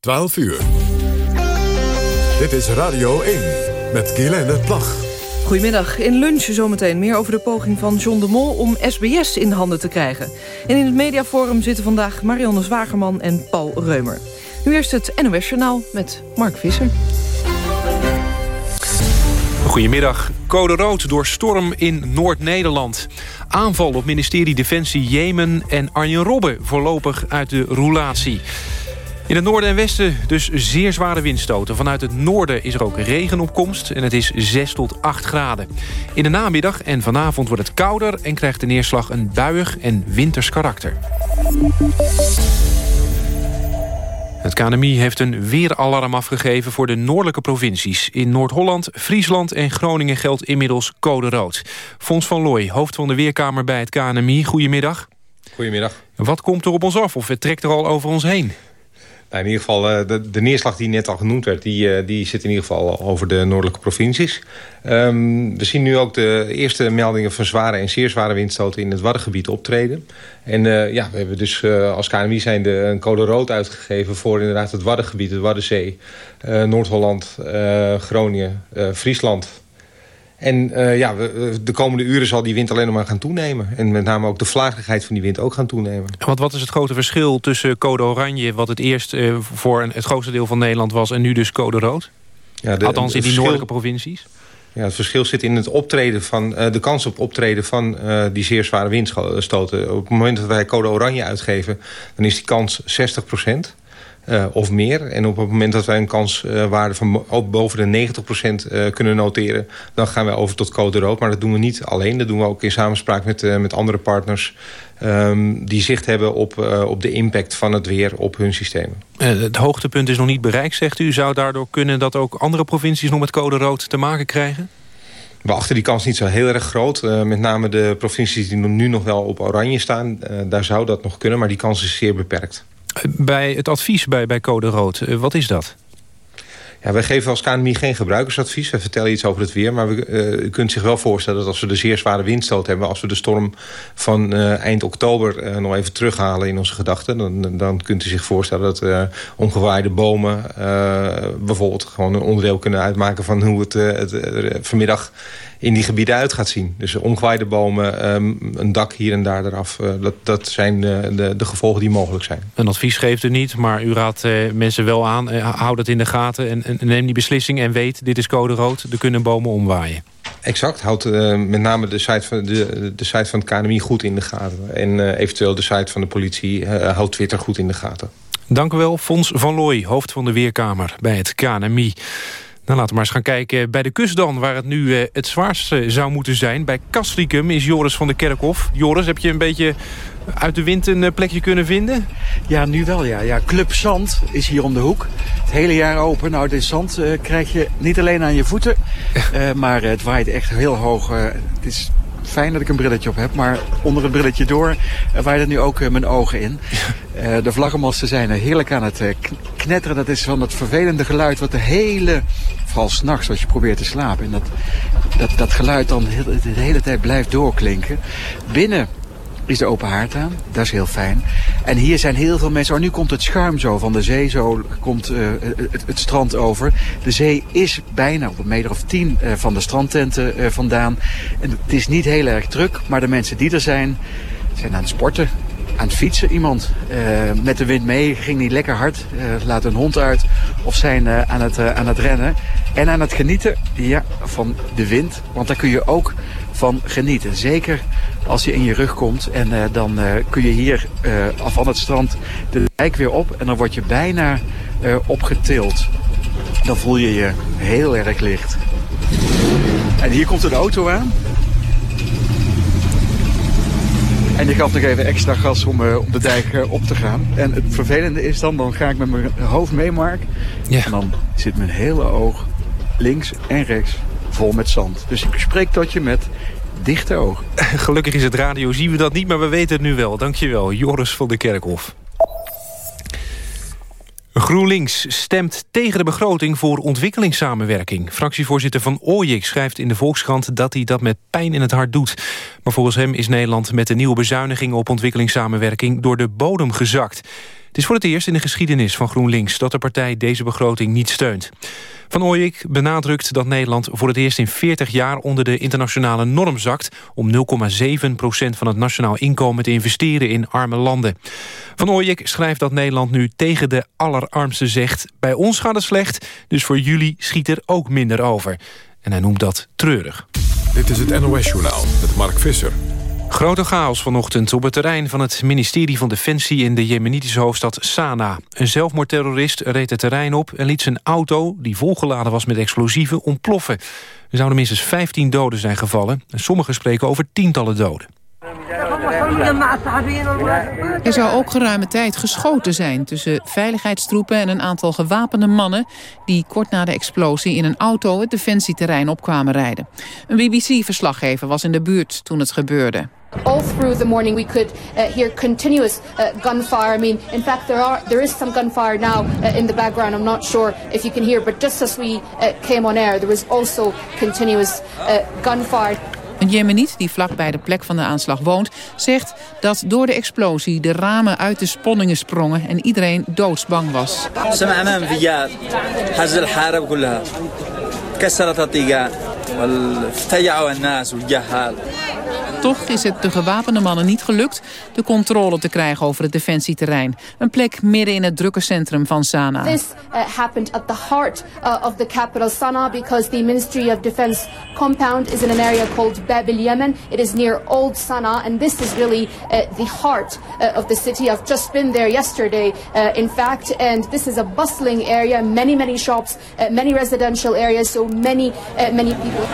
12 uur. Dit is Radio 1 met Guylaine Plag. Goedemiddag. In lunch zometeen meer over de poging van John de Mol... om SBS in handen te krijgen. En in het mediaforum zitten vandaag Marianne Zwagerman en Paul Reumer. Nu eerst het NOS Journaal met Mark Visser. Goedemiddag. Code rood door storm in Noord-Nederland. Aanval op ministerie Defensie Jemen en Arjen Robben voorlopig uit de roulatie. In het noorden en westen dus zeer zware windstoten. Vanuit het noorden is er ook regenopkomst en het is 6 tot 8 graden. In de namiddag en vanavond wordt het kouder en krijgt de neerslag een buiig en winters karakter. Het KNMI heeft een weeralarm afgegeven voor de noordelijke provincies. In Noord-Holland, Friesland en Groningen geldt inmiddels code rood. Fons van Looy, hoofd van de Weerkamer bij het KNMI. Goedemiddag. Goedemiddag. Wat komt er op ons af of het trekt er al over ons heen? Nou, in ieder geval, eh, de, de, neerslag die net al genoemd werd... die, eh, die zit in ieder geval over de noordelijke provincies. Um, we zien nu ook de eerste meldingen van zware en zeer zware windstoten... in het Waddengebied optreden. En uh, ja, we hebben dus uh, als KNMI zijn de, een code rood uitgegeven... voor inderdaad het Waddengebied, het Waddenzee... Noord-Holland, Groningen, Friesland... En uh, ja, we, de komende uren zal die wind alleen nog maar gaan toenemen. En met name ook de vlagigheid van die wind ook gaan toenemen. Want wat is het grote verschil tussen code oranje... wat het eerst uh, voor een, het grootste deel van Nederland was... en nu dus code rood? Ja, de, Althans in die verschil, noordelijke provincies? Ja, het verschil zit in het optreden van, uh, de kans op optreden van die zeer zware windstoten. Op het moment dat wij code oranje uitgeven... dan is die kans 60 procent. Uh, of meer. En op het moment dat wij een kanswaarde uh, van ook boven de 90% uh, kunnen noteren... dan gaan wij over tot code rood. Maar dat doen we niet alleen. Dat doen we ook in samenspraak met, met andere partners... Um, die zicht hebben op, op de impact van het weer op hun systemen. het hoogtepunt is nog niet bereikt, zegt u. Zou daardoor kunnen dat ook andere provincies nog met code rood te maken krijgen? We achten die kans niet zo heel erg groot. Uh, met name de provincies die nu nog wel op oranje staan... Uh, daar zou dat nog kunnen, maar die kans is zeer beperkt. Bij het advies bij, bij Code Rood, uh, wat is dat? Ja, wij geven als KNMI geen gebruikersadvies. We vertellen iets over het weer. Maar we, uh, u kunt zich wel voorstellen dat als we de zeer zware windstoot hebben... als we de storm van uh, eind oktober nog even terughalen in onze gedachten... dan, dan kunt u zich voorstellen dat omgewaaide bomen... bijvoorbeeld gewoon een onderdeel kunnen uitmaken... van hoe het, het vanmiddag in die gebieden uit gaat zien. Dus omgewaaide bomen, um, een dak hier en daar eraf. Uh, dat, dat zijn uh, de, de gevolgen die mogelijk zijn. Een advies geeft u niet, maar u raadt uh, mensen wel aan. hou dat in de gaten en, en, neem die beslissing en weet... dit is code rood, er kunnen bomen omwaaien. Exact, houd met name de site, van, de, de site van het KNMI goed in de gaten. En eventueel de site van de politie houdt Twitter goed in de gaten. Dank u wel, Fons van Looy, hoofd van de Weerkamer bij het KNMI. Nou, laten we maar eens gaan kijken bij de kust dan... waar het nu uh, het zwaarste zou moeten zijn. Bij Castricum is Joris van de Kerkhof. Joris, heb je een beetje uit de wind een plekje kunnen vinden? Ja, nu wel ja. ja. Club Zand is hier om de hoek. Het hele jaar open. Nou, dit zand uh, krijg je niet alleen aan je voeten... Maar het waait echt heel hoog. het is fijn dat ik een brilletje op heb. Maar onder het brilletje door uh, waait het nu ook uh, mijn ogen in. Uh, de vlaggenmasten zijn heerlijk aan het knetteren. Dat is van het vervelende geluid wat de hele... Vooral s'nachts als je probeert te slapen. En dat, dat, dat geluid dan heel, de hele tijd blijft doorklinken. Binnen is de open haard aan. Dat is heel fijn. En hier zijn heel veel mensen... Oh, nu komt het schuim zo van de zee. Zo komt uh, het, strand over. De zee is bijna op een meter of tien uh, van de strandtenten uh, vandaan. En het is niet heel erg druk. Maar de mensen die er zijn, zijn aan het sporten. Aan het fietsen iemand. met de wind mee. Ging niet lekker hard. laat een hond uit. Of zijn aan, het, aan het rennen. En aan het genieten ja, van de wind. Want daar kun je ook van genieten. Zeker als je in je rug komt. En dan kun je hier af van het strand de dijk weer op. En dan word je bijna opgetild. Dan voel je je heel erg licht. En hier komt een auto aan. En die gaf nog even extra gas om, uh, om de dijk uh, op te gaan. En het vervelende is dan, dan ga ik met mijn hoofd mee, Mark. Ja. En dan zit mijn hele oog links en rechts vol met zand. Dus ik spreek tot je met dichte ogen. Gelukkig is het radio, zien we dat niet, maar we weten het nu wel. Dankjewel, Joris van de Kerkhof. GroenLinks stemt tegen de begroting voor ontwikkelingssamenwerking. Fractievoorzitter Van Ooyek schrijft in de Volkskrant dat hij dat met pijn in het hart doet. Maar volgens hem is Nederland met de nieuwe bezuinigingen op ontwikkelingssamenwerking door de bodem gezakt. Is voor het eerst in de geschiedenis van GroenLinks... dat de partij deze begroting niet steunt. Van Ooyik benadrukt dat Nederland voor het eerst in 40 jaar... onder de internationale norm zakt... om 0,7% van het nationaal inkomen te investeren in arme landen. Van Ooyik schrijft dat Nederland nu tegen de allerarmste zegt... bij ons gaat het slecht, dus voor jullie schiet er ook minder over. En hij noemt dat treurig. Dit is het NOS-journaal met Mark Visser. Grote chaos vanochtend op het terrein van het ministerie van Defensie... in de jemenitische hoofdstad Sanaa. Een zelfmoordterrorist reed het terrein op en liet zijn auto... die volgeladen was met explosieven, ontploffen. Er zouden minstens 15 doden zijn gevallen. En sommigen spreken over tientallen doden. Er zou ook geruime tijd geschoten zijn tussen veiligheidstroepen en een aantal gewapende mannen die kort na de explosie in een auto het defensieterrein opkwamen rijden. Een BBC-verslaggever was in de buurt toen het gebeurde. All through the morning we could uh, hear continuous uh, gunfire. I mean, in fact, there are there is some gunfire now uh, in the background. I'm not sure if you can hear, but just as we uh, came on air, there was also continuous uh, gunfire. Een Jemeniet die vlak bij de plek van de aanslag woont... zegt dat door de explosie de ramen uit de sponningen sprongen... en iedereen doodsbang was. Toch is het de gewapende mannen niet gelukt de controle te krijgen over het defensieterrein. Een plek midden in het drukke centrum van Sanaa. This uh, happened at the heart uh, of the capital Sanaa because the Ministry of Defense compound is in an area called Bab Yemen. It is near Old Sanaa and this is really uh, the heart of the city. I've just been there yesterday in fact and this is a bustling area, many many shops, many residential areas, so many many people.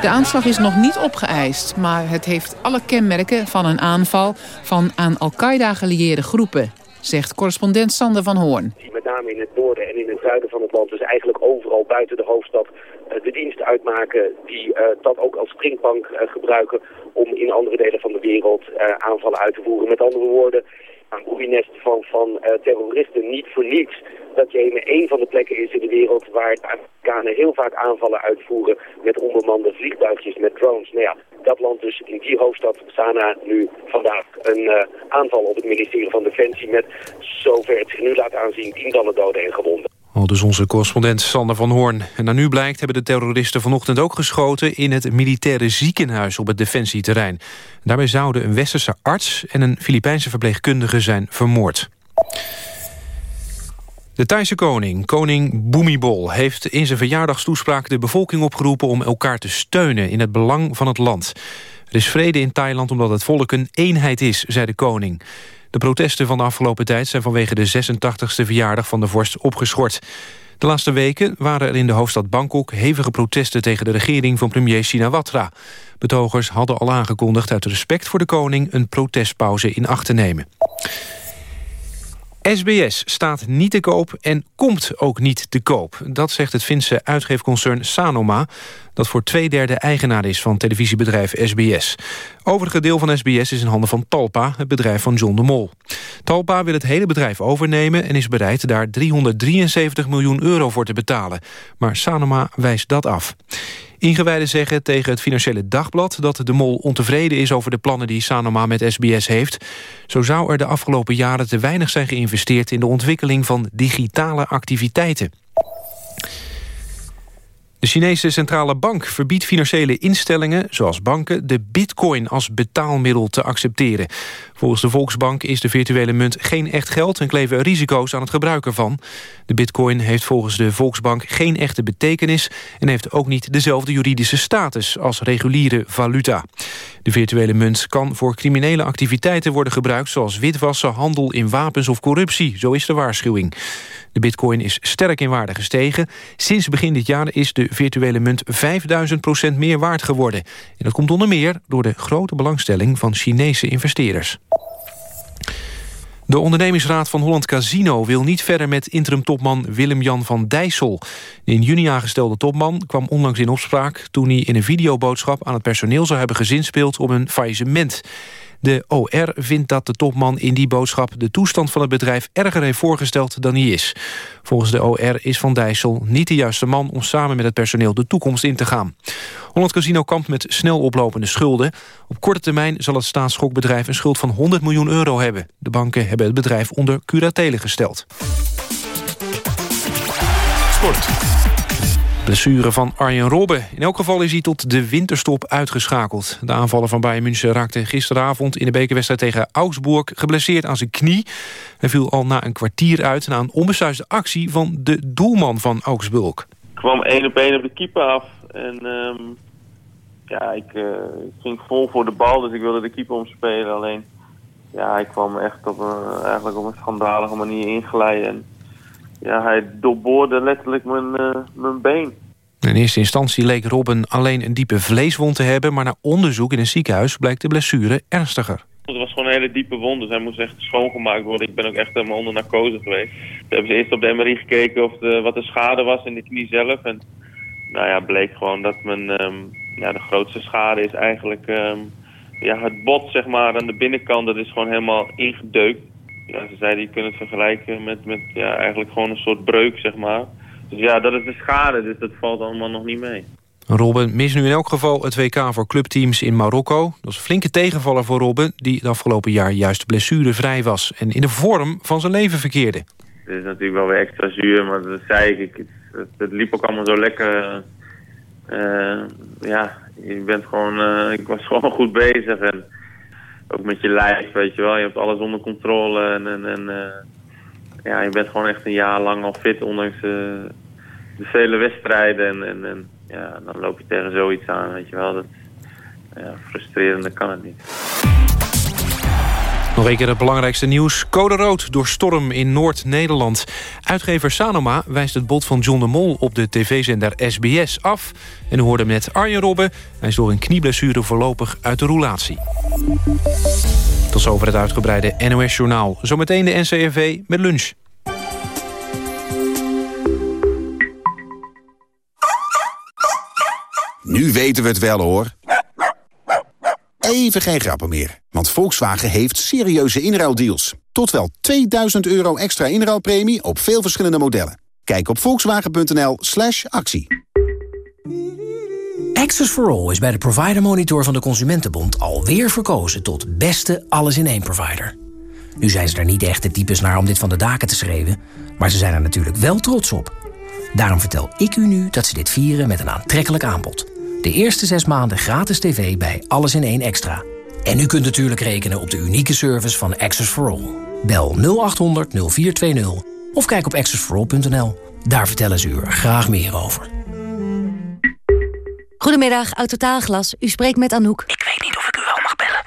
De aanslag is nog niet opgeëist, maar het heeft alle kenmerken van een aanval van aan Al-Qaeda gelieerde groepen, zegt correspondent Sander van Hoorn. Met name in het noorden en in het zuiden van het land, dus eigenlijk overal buiten de hoofdstad, eh, de dienst uitmaken die uh, dat ook als springbank uh, gebruiken om in andere delen van de wereld aanvallen uit te voeren. Met andere woorden, een groeinest van, van terroristen niet voor niets dat Jemen één van de plekken is in de wereld waar de Amerikanen heel vaak aanvallen uitvoeren met onbemande vliegtuigjes, met drones. Nou ja, dat land dus in die hoofdstad Sanaa nu vandaag een uh, aanval op het ministerie van Defensie met, zover het zich nu laat aanzien, tientallen doden en gewonden. Al dus onze correspondent Sander van Hoorn. En naar nu blijkt hebben de terroristen vanochtend ook geschoten... in het militaire ziekenhuis op het defensieterrein. Daarbij zouden een westerse arts en een Filipijnse verpleegkundige zijn vermoord. De Thaise koning, koning Bhumibol, heeft in zijn verjaardagstoespraak de bevolking opgeroepen om elkaar te steunen in het belang van het land. Er is vrede in Thailand omdat het volk een eenheid is, zei de koning. De protesten van de afgelopen tijd zijn vanwege de 86e verjaardag van de vorst opgeschort. De laatste weken waren er in de hoofdstad Bangkok hevige protesten tegen de regering van premier Shinawatra. Betogers hadden al aangekondigd uit respect voor de koning een protestpauze in acht te nemen. SBS staat niet te koop en komt ook niet te koop. Dat zegt het Finse uitgeefconcern Sanoma... dat voor twee derde eigenaar is van televisiebedrijf SBS. Overige deel van SBS is in handen van Talpa, het bedrijf van John de Mol. Talpa wil het hele bedrijf overnemen... en is bereid daar 373 miljoen euro voor te betalen. Maar Sanoma wijst dat af. Ingewijden zeggen tegen het Financiële Dagblad... dat de mol ontevreden is over de plannen die Sanoma met SBS heeft. Zo zou er de afgelopen jaren te weinig zijn geïnvesteerd... in de ontwikkeling van digitale activiteiten. De Chinese centrale bank verbiedt financiële instellingen, zoals banken, de bitcoin als betaalmiddel te accepteren. Volgens de Volksbank is de virtuele munt geen echt geld en kleven risico's aan het gebruik ervan. De bitcoin heeft volgens de Volksbank geen echte betekenis en heeft ook niet dezelfde juridische status als reguliere valuta. De virtuele munt kan voor criminele activiteiten worden gebruikt zoals witwassen, handel in wapens of corruptie, zo is de waarschuwing. De bitcoin is sterk in waarde gestegen. Sinds begin dit jaar is de virtuele munt 5000% meer waard geworden. En dat komt onder meer door de grote belangstelling van Chinese investeerders. De ondernemingsraad van Holland Casino wil niet verder met interim-topman Willem-Jan van Dijssel. De in juni aangestelde topman kwam onlangs in opspraak... toen hij in een videoboodschap aan het personeel zou hebben gezinspeeld op een faillissement. De OR vindt dat de topman in die boodschap... de toestand van het bedrijf erger heeft voorgesteld dan hij is. Volgens de OR is Van Dijssel niet de juiste man... om samen met het personeel de toekomst in te gaan. Holland Casino kampt met snel oplopende schulden. Op korte termijn zal het staatsschokbedrijf een schuld van 100 miljoen euro hebben. De banken hebben het bedrijf onder curatele gesteld. Sport. Blessure van Arjen Robben. In elk geval is hij tot de winterstop uitgeschakeld. De aanvaller van Bayern München raakte gisteravond... in de bekerwedstrijd tegen Augsburg geblesseerd aan zijn knie. Hij viel al na een kwartier uit... na een onbesuisde actie van de doelman van Augsburg. Ik kwam één op één op de keeper af. En ehm, ja, ik, uh, ging vol voor de bal, dus ik wilde de keeper omspelen. Alleen, ja, ik kwam echt op een, eigenlijk op een schandalige manier ingeleid ja, hij doorboorde letterlijk mijn, uh, mijn been. In eerste instantie leek Robben alleen een diepe vleeswond te hebben... maar na onderzoek in een ziekenhuis blijkt de blessure ernstiger. Het was gewoon een hele diepe wond, dus hij moest echt schoongemaakt worden. Ik ben ook echt helemaal onder narcose geweest. Toen hebben ze eerst op de MRI gekeken of de, wat de schade was in de knie zelf. En nou ja, bleek gewoon dat mijn, um, ja, de grootste schade is eigenlijk... Um, ja, het bot zeg maar aan de binnenkant, dat is gewoon helemaal ingedeukt ja, ze zeiden je kunt het vergelijken met, met ja, eigenlijk gewoon een soort breuk, zeg maar. Dus ja, dat is de schade, dus dat valt allemaal nog niet mee. Robben mist nu in elk geval het WK voor clubteams in Marokko. Dat is een flinke tegenvaller voor Robben... die het afgelopen jaar juist blessurevrij was... en in de vorm van zijn leven verkeerde. Het is natuurlijk wel weer extra zuur, maar dat zei ik. Het, het, het liep ook allemaal zo lekker. Uh, ja, je bent gewoon, uh, ik was gewoon goed bezig. En ook met je lijf, weet je wel. Je hebt alles onder controle en, en, en uh, ja, je bent gewoon echt een jaar lang al fit, ondanks uh, de vele wedstrijden. En, en, en, ja, dan loop je tegen zoiets aan, weet je wel. Dat, ja, frustrerender kan het niet. Nog een keer het belangrijkste nieuws. Code rood door storm in Noord-Nederland. Uitgever Sanoma wijst het bod van John de Mol op de tv-zender SBS af. En u hoorde met Arjen Robben. Hij is door een knieblessure voorlopig uit de roulatie. Tot zover het uitgebreide NOS-journaal. Zometeen de NCRV met lunch. Nu weten we het wel, hoor. Even geen grappen meer, want Volkswagen heeft serieuze inruildeals. Tot wel 2000 euro extra inruilpremie op veel verschillende modellen. Kijk op volkswagen.nl slash actie. Access for All is bij de Provider Monitor van de Consumentenbond... alweer verkozen tot beste alles-in-één provider. Nu zijn ze er niet echt de types naar om dit van de daken te schreeuwen... maar ze zijn er natuurlijk wel trots op. Daarom vertel ik u nu dat ze dit vieren met een aantrekkelijk aanbod... De eerste zes maanden gratis tv bij Alles in één Extra. En u kunt natuurlijk rekenen op de unieke service van Access for All. Bel 0800 0420 of kijk op accessforall.nl. Daar vertellen ze u er graag meer over. Goedemiddag, Autotaalglas. U spreekt met Anouk. Ik weet niet of ik u wel mag bellen.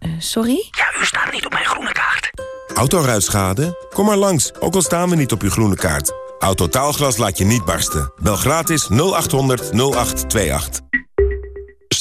Uh, sorry? Ja, u staat niet op mijn groene kaart. Autoruitschade? Kom maar langs, ook al staan we niet op uw groene kaart. Autotaalglas laat je niet barsten. Bel gratis 0800 0828.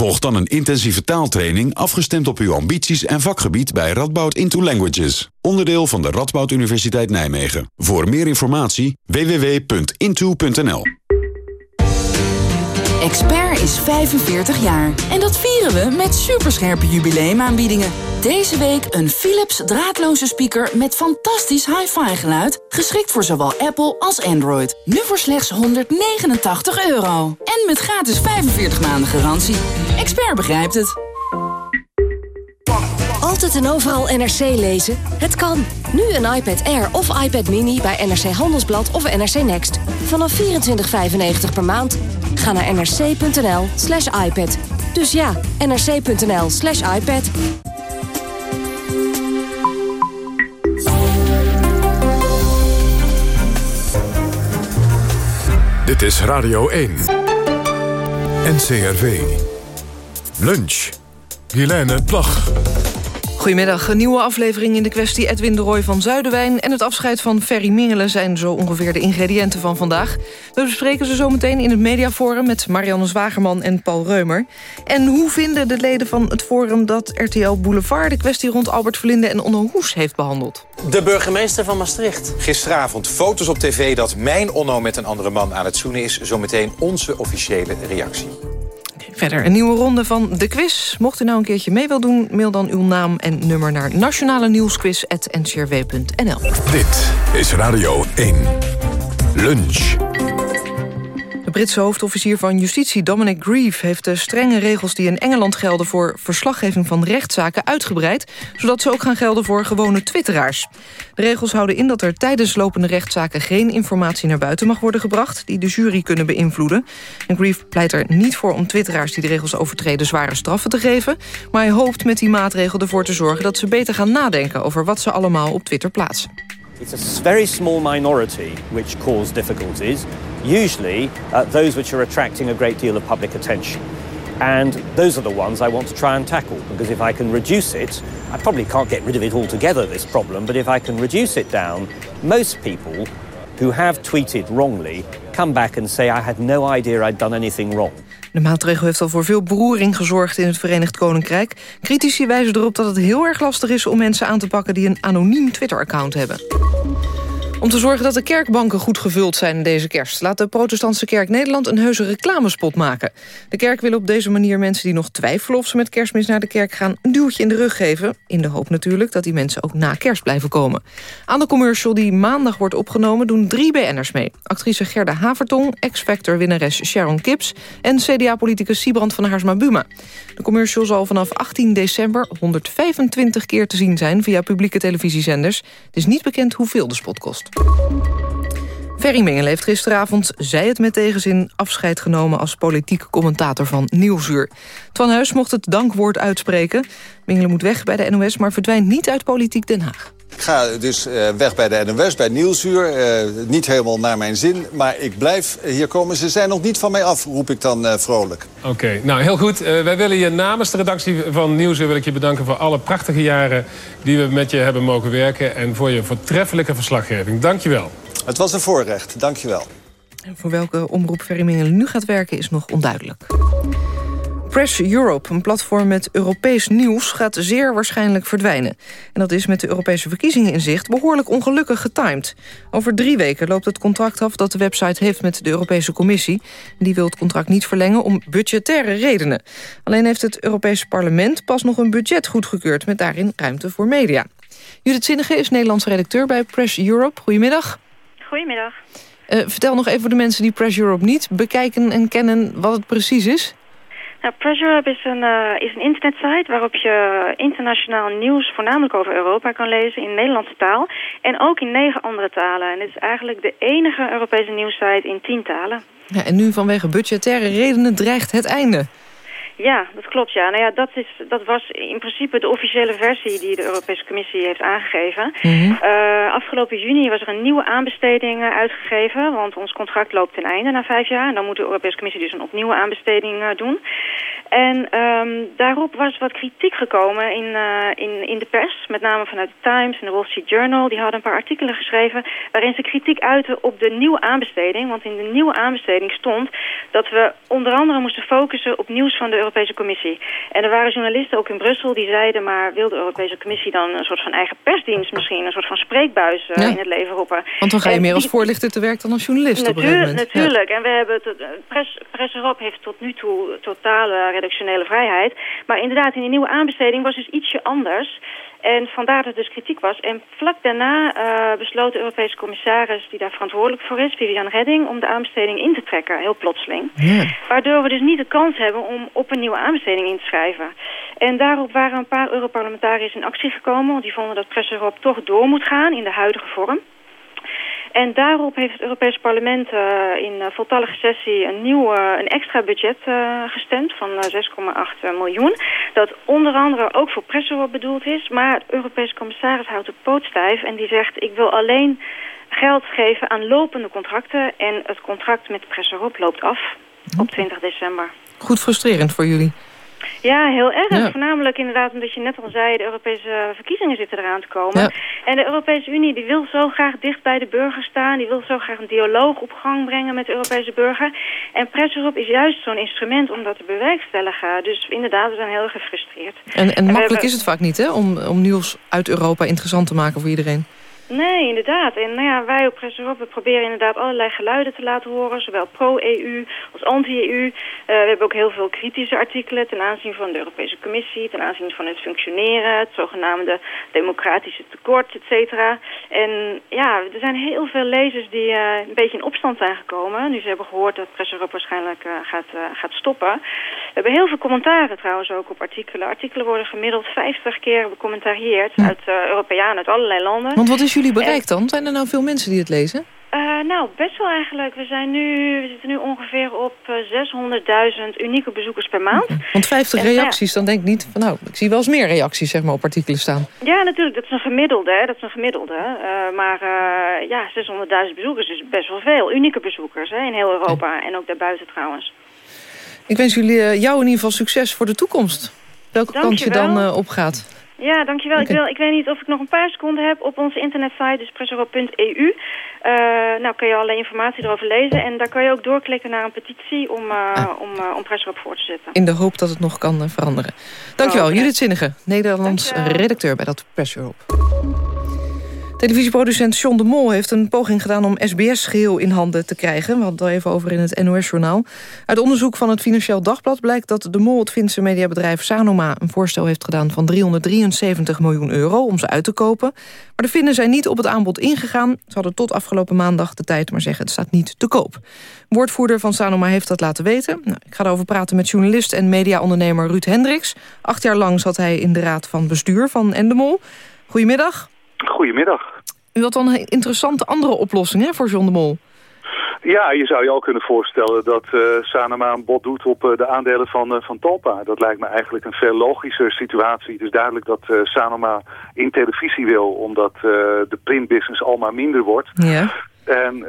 Volg dan een intensieve taaltraining afgestemd op uw ambities en vakgebied bij Radboud Into Languages. Onderdeel van de Radboud Universiteit Nijmegen. Voor meer informatie www.into.nl Expert is 45 jaar. En dat vieren we met superscherpe jubileumaanbiedingen. Deze week een Philips draadloze speaker met fantastisch hi-fi geluid. Geschikt voor zowel Apple als Android. Nu voor slechts 189 euro. En met gratis 45 maanden garantie. Expert begrijpt het. Altijd en overal NRC lezen? Het kan. Nu een iPad Air of iPad Mini bij NRC Handelsblad of NRC Next. Vanaf 24,95 per maand. Ga naar nrc.nl slash iPad. Dus ja, nrc.nl slash iPad. Dit is Radio 1. NCRV. Lunch. Helene Plag. Goedemiddag, een nieuwe aflevering in de kwestie Edwin de Roy van Zuiderwijn... en het afscheid van Ferry Mingelen zijn zo ongeveer de ingrediënten van vandaag. We bespreken ze zometeen in het mediaforum met Marianne Zwagerman en Paul Reumer. En hoe vinden de leden van het forum dat RTL Boulevard... de kwestie rond Albert Verlinde en Onno Hoes heeft behandeld? De burgemeester van Maastricht. Gisteravond foto's op tv dat mijn Onno met een andere man aan het zoenen is. Zometeen onze officiële reactie. Een nieuwe ronde van de quiz. Mocht u nou een keertje mee wil doen, mail dan uw naam en nummer naar nationale nieuwsquiz.ncrw.nl. Dit is Radio 1. Lunch. De Britse hoofdofficier van Justitie Dominic Grieve heeft de strenge regels die in Engeland gelden voor verslaggeving van rechtszaken uitgebreid, zodat ze ook gaan gelden voor gewone twitteraars. De regels houden in dat er tijdens lopende rechtszaken geen informatie naar buiten mag worden gebracht die de jury kunnen beïnvloeden. En Grieve pleit er niet voor om twitteraars die de regels overtreden zware straffen te geven, maar hij hoopt met die maatregel ervoor te zorgen dat ze beter gaan nadenken over wat ze allemaal op Twitter plaatsen. It's a very small minority which cause difficulties, usually uh, those which are attracting a great deal of public attention. And those are the ones I want to try and tackle, because if I can reduce it, I probably can't get rid of it altogether, this problem, but if I can reduce it down, most people who have tweeted wrongly come back and say, I had no idea I'd done anything wrong. De maatregel heeft al voor veel beroering gezorgd in het Verenigd Koninkrijk. Critici wijzen erop dat het heel erg lastig is om mensen aan te pakken die een anoniem Twitter-account hebben. Om te zorgen dat de kerkbanken goed gevuld zijn deze kerst... laat de protestantse kerk Nederland een heuse reclamespot maken. De kerk wil op deze manier mensen die nog twijfelen... of ze met kerstmis naar de kerk gaan een duwtje in de rug geven. In de hoop natuurlijk dat die mensen ook na kerst blijven komen. Aan de commercial die maandag wordt opgenomen doen drie BN'ers mee. Actrice Gerda Havertong, X-Factor-winnares Sharon Kips... en CDA-politicus Sibrand van Haarsma-Buma. De commercial zal vanaf 18 december 125 keer te zien zijn... via publieke televisiezenders. Het is niet bekend hoeveel de spot kost. Ferry Mingel heeft gisteravond, zij het met tegenzin... afscheid genomen als politiek commentator van Nieuwsuur. Twan Huis mocht het dankwoord uitspreken. Mingelen moet weg bij de NOS, maar verdwijnt niet uit politiek Den Haag. Ik ga dus uh, weg bij de NOS, bij Nieuwsuur. Uh, niet helemaal naar mijn zin, maar ik blijf hier komen. Ze zijn nog niet van mij af, roep ik dan uh, vrolijk. Oké, okay, nou heel goed. wij willen je namens de redactie van Nieuwsuur... wil ik je bedanken voor alle prachtige jaren die we met je hebben mogen werken... en voor je voortreffelijke verslaggeving. Dank je wel. Het was een voorrecht, dank je wel. En voor welke omroep Ferry Mingelen nu gaat werken is nog onduidelijk. Press Europe, een platform met Europees nieuws, gaat zeer waarschijnlijk verdwijnen. En dat is met de Europese verkiezingen in zicht behoorlijk ongelukkig getimed. Over drie weken loopt het contract af dat de website heeft met de Europese Commissie. Die wil het contract niet verlengen om budgettaire redenen. Alleen heeft het Europese parlement pas nog een budget goedgekeurd... met daarin ruimte voor media. Judith Zinnige is Nederlands redacteur bij Press Europe. Goedemiddag. Goedemiddag. Uh, vertel nog even voor de mensen die Press Europe niet bekijken en kennen wat het precies is. Nou, Press Europe is een, uh, is een internetsite waarop je internationaal nieuws, voornamelijk over Europa, kan lezen in Nederlandse taal. En ook in negen andere talen. En dit is eigenlijk de enige Europese nieuwssite in tien talen. Ja, en nu vanwege budgettaire redenen dreigt het einde. Ja, dat klopt. Ja. Nou ja, dat, is, dat was in principe de officiële versie die de Europese Commissie heeft aangegeven. Mhm. uh, afgelopen juni was er een nieuwe aanbesteding uh, uitgegeven, want ons contract loopt ten einde na vijf jaar. En dan moet de Europese Commissie dus een opnieuw aanbesteding uh, doen. En um, daarop was wat kritiek gekomen in, in, in de pers, met name vanuit de Times en de Wall Street Journal. Die hadden een paar artikelen geschreven waarin ze kritiek uiten op de nieuwe aanbesteding. Want in de nieuwe aanbesteding stond dat we onder andere moesten focussen op nieuws van de Europese Commissie. En er waren journalisten ook in Brussel die zeiden... maar wil de Europese Commissie dan een soort van eigen persdienst misschien... een soort van spreekbuis uh, ja. in het leven roepen. Want dan ga je en meer als voorlichter te werk dan als journalist natuur, op een moment. Natuurlijk. Ja. En we hebben... Tot, Press, Press Europe heeft tot nu toe totale redactionele vrijheid. Maar inderdaad, in die nieuwe aanbesteding was dus ietsje anders... En vandaar dat er dus kritiek was. En vlak daarna uh, besloot de Europese commissaris die daar verantwoordelijk voor is, Vivian Redding, om de aanbesteding in te trekken, heel plotseling. Waardoor we dus niet de kans hebben om op een nieuwe aanbesteding in te schrijven. En daarop waren een paar Europarlementariërs in actie gekomen, want die vonden dat Press Europe toch door moet gaan in de huidige vorm. En daarop heeft het Europees Parlement uh, in uh, voltallige sessie een nieuw, uh, een extra budget gestemd van 6,8 miljoen. Dat onder andere ook voor Pressoor bedoeld is. Maar het Europese commissaris houdt de poot stijf en die zegt ik wil alleen geld geven aan lopende contracten. En het contract met Pressoor loopt af op 20 december. Goed frustrerend voor jullie. Ja, heel erg. Ja. Voornamelijk inderdaad omdat je net al zei, de Europese verkiezingen zitten eraan te komen. En de Europese Unie die wil zo graag dicht bij de burger staan. Die wil zo graag een dialoog op gang brengen met de Europese burger. En Press Europe is juist zo'n instrument om dat te bewerkstelligen. Dus inderdaad, we zijn heel gefrustreerd. En, en makkelijk hebben- is het vaak niet, hè? Om, om nieuws uit Europa interessant te maken voor iedereen. Nee, inderdaad. En nou ja, wij op Press Europe we proberen inderdaad allerlei geluiden te laten horen. Zowel pro-EU als anti-EU. Eh, we hebben ook heel veel kritische artikelen ten aanzien van de Europese Commissie. Ten aanzien van het functioneren, het zogenaamde democratische tekort, et cetera. En ja, er zijn heel veel lezers die eh, een beetje in opstand zijn gekomen. Nu ze hebben gehoord dat Press Europe waarschijnlijk eh, gaat, gaat stoppen. We hebben heel veel commentaren trouwens ook op artikelen. Artikelen worden gemiddeld 50 keer becommentarieerd uit eh, Europeanen uit allerlei landen. Want wat is jullie bereik dan? Zijn er nou veel mensen die het lezen? Eh, nou, best wel eigenlijk. We, zijn nu, we zitten nu ongeveer op eh, 600.000 unieke bezoekers per maand. Want 50 En, nou ja, reacties, dan denk ik niet van nou, ik zie wel eens meer reacties zeg maar, op artikelen staan. Ja, natuurlijk. Dat is een gemiddelde. Hè. Dat is een gemiddelde. Eh, maar eh, ja, 600.000 bezoekers is best wel veel. Unieke bezoekers hè, in heel Europa en ook daarbuiten trouwens. Ik wens jullie eh, jou in ieder geval succes voor de toekomst. Welke kant je dan eh, opgaat. Ja, dankjewel. Ik, wil, ik weet niet of ik nog een paar seconden heb op onze internetsite, dus pressero.eu. Eh nou, kun je alle informatie erover lezen. En daar kan je ook doorklikken naar een petitie om, eh om, eh, om Pressero voor te zetten. In de hoop dat het nog kan veranderen. Dankjewel, Oh. Judith Zinnige, Nederlands redacteur bij dat Press Europe. Televisieproducent John de Mol heeft een poging gedaan om SBS geheel in handen te krijgen. We hadden het al even over in het NOS-journaal. Uit onderzoek van het Financieel Dagblad blijkt dat de Mol het Finse mediabedrijf Sanoma een voorstel heeft gedaan van 373 miljoen euro om ze uit te kopen. Maar de Finnen zijn niet op het aanbod ingegaan. Ze hadden tot afgelopen maandag de tijd, maar zeggen het staat niet te koop. Woordvoerder van Sanoma heeft dat laten weten. Nou, ik ga erover praten met journalist en mediaondernemer Ruud Hendricks. Acht jaar lang zat hij in de raad van bestuur van Endemol. Goedemiddag. Goedemiddag. U had dan een interessante andere oplossing hè, voor John de Mol. Ja, je zou je ook kunnen voorstellen dat eh, Sanoma een bod doet op eh, de aandelen van, eh, van Talpa. Dat lijkt me eigenlijk een veel logischer situatie. Het is duidelijk dat Sanoma in televisie wil, omdat de printbusiness al maar minder wordt. Ja. En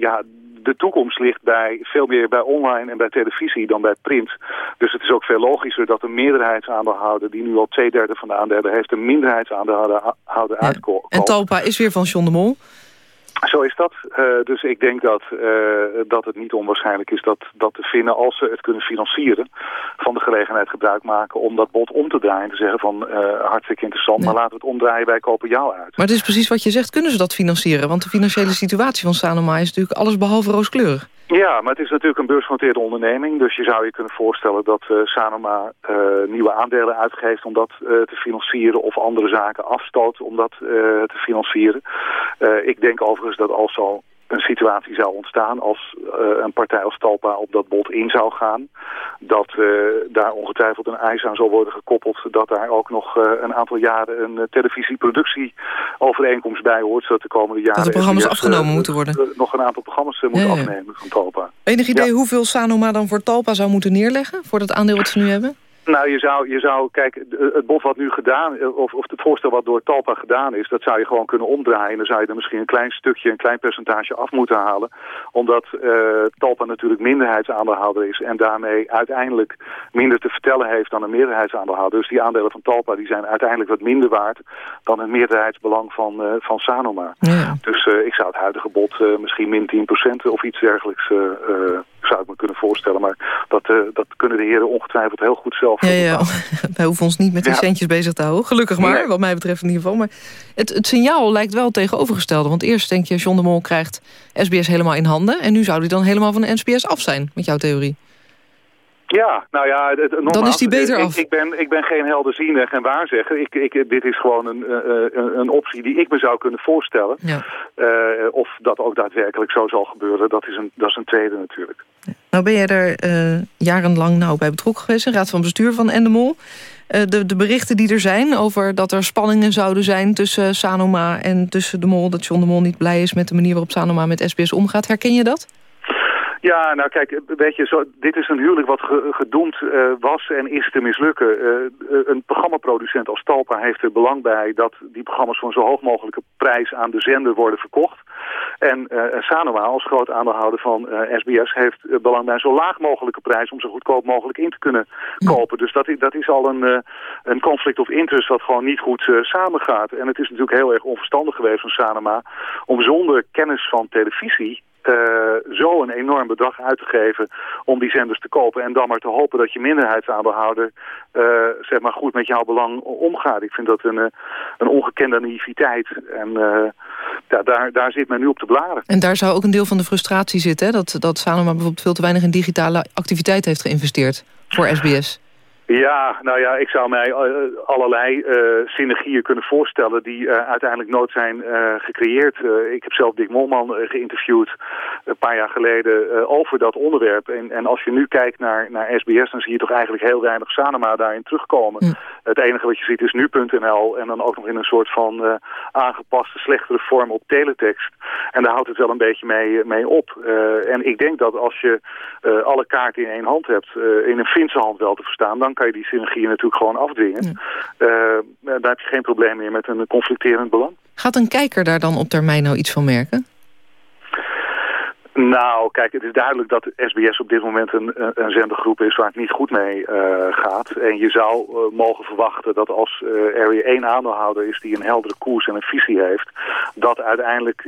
ja, de toekomst ligt bij, veel meer bij online en bij televisie dan bij print. Dus het is ook veel logischer dat een meerderheidsaandeelhouder... die nu al twee derde van de aandelen heeft... een minderheidsaandeelhouder uitkoopt. En Talpa is weer van John de Mol. Zo is dat. Eh, dus ik denk dat, eh, dat het niet onwaarschijnlijk is dat, dat de Finnen, als ze het kunnen financieren, van de gelegenheid gebruik maken om dat bod om te draaien. En te zeggen van eh, hartstikke interessant, maar laten we het omdraaien, wij kopen jou uit. Maar het is precies wat je zegt, kunnen ze dat financieren? Want de financiële situatie van Sanoma is natuurlijk alles behalve rooskleurig. Ja, maar het is natuurlijk een beursgenoteerde onderneming. Dus je zou je kunnen voorstellen dat Sanoma nieuwe aandelen uitgeeft om dat te financieren. Of andere zaken afstoot om dat te financieren. Ik denk overigens dat als zo een situatie zou ontstaan als eh, een partij als Talpa op dat bod in zou gaan. Dat eh, daar ongetwijfeld een eis aan zal worden gekoppeld dat daar ook nog eh, een aantal jaren een televisieproductieovereenkomst bij hoort. Zodat de komende jaren... Dat de programma's SBS, afgenomen moeten worden. nog een aantal programma's moet Ja, ja. afnemen van Talpa. Enig idee Ja. hoeveel Sanoma dan voor Talpa zou moeten neerleggen... voor dat aandeel wat ze nu hebben? Nou, je zou, je zou kijk, het bod wat nu gedaan, eh, of, of het voorstel wat door Talpa gedaan is, dat zou je gewoon kunnen omdraaien. Dan zou je er misschien een klein stukje, een klein percentage af moeten halen. Omdat eh, Talpa natuurlijk minderheidsaandeelhouder is en daarmee uiteindelijk minder te vertellen heeft dan een meerderheidsaandeelhouder. Dus die aandelen van Talpa die zijn uiteindelijk wat minder waard dan het meerderheidsbelang van, eh, van Sanoma. Dus ik zou het huidige bod misschien min 10% of iets dergelijks zou ik me kunnen voorstellen. Maar dat, eh, dat kunnen de heren ongetwijfeld heel goed zelf Ja, ja. Wij hoeven ons niet met die Ja. centjes bezig te houden. Gelukkig maar, Nee. wat mij betreft in ieder geval. Maar het, het signaal lijkt wel tegenovergestelde. Want eerst denk je, John de Mol krijgt SBS helemaal in handen. En nu zou hij dan helemaal van de SBS af zijn, met jouw theorie. Ja, nou ja, het, het- Dan is die beter ik, af. Ik ben, ik ben geen helderziender en waarzegger. Ik, ik, dit is gewoon een, eh, een, een optie die ik me zou kunnen voorstellen. Ja. Eh, of dat ook daadwerkelijk zo zal gebeuren, dat is een, dat is een tweede natuurlijk. Nou ben jij er eh, jarenlang nou bij betrokken geweest... in raad van bestuur van Endemol. Eh de, de berichten die er zijn over dat er spanningen zouden zijn... tussen Sanoma en tussen de Mol... dat John de Mol niet blij is met de manier waarop Sanoma met SBS omgaat. Herken je dat? Ja, nou kijk, weet je, zo, dit is een huwelijk wat gedoemd uh, was en is te mislukken. Uh, een programmaproducent als Talpa heeft er belang bij dat die programma's voor een zo hoog mogelijke prijs aan de zender worden verkocht. En uh, Sanoma als groot aandeelhouder van SBS heeft belang bij een zo laag mogelijke prijs om zo goedkoop mogelijk in te kunnen kopen. Dus dat, dat is al een, een conflict of interest wat gewoon niet goed samengaat. En het is natuurlijk heel erg onverstandig geweest van Sanoma om zonder kennis van televisie uh, zo een enorm bedrag uit te geven om die zenders te kopen. En dan maar te hopen dat je minderheidsaandeelhouder uh, zeg maar goed met jouw belang omgaat. Ik vind dat een, uh, een ongekende naïviteit. En ja, daar, daar zit men nu op te blaren. En daar zou ook een deel van de frustratie zitten. Dat, dat Sanoma bijvoorbeeld veel te weinig in digitale activiteit heeft geïnvesteerd voor SBS. Ja, nou ja, ik zou mij uh, allerlei uh, synergieën kunnen voorstellen die uh, uiteindelijk nooit zijn gecreëerd. ik heb zelf Dick Molman geïnterviewd een paar jaar geleden over dat onderwerp. En, en als je nu kijkt naar, naar SBS, dan zie je toch eigenlijk heel weinig Sanema daarin terugkomen. Hm. Het enige wat je ziet is nu.nl en dan ook nog in een soort van aangepaste, slechtere vorm op teletext. En daar houdt het wel een beetje mee, mee op. en ik denk dat als je alle kaarten in één hand hebt, in een Finse hand wel te verstaan, dan kan je die synergieën natuurlijk gewoon afdwingen. Ja. Uh, daar heb je geen probleem meer met een conflicterend belang. Gaat een kijker daar dan op termijn nou iets van merken? Nou, kijk, het is duidelijk dat SBS op dit moment een, een zendergroep is waar het niet goed mee uh, gaat. En je zou uh, mogen verwachten dat als uh, er weer één aandeelhouder is die een heldere koers en een visie heeft, dat uiteindelijk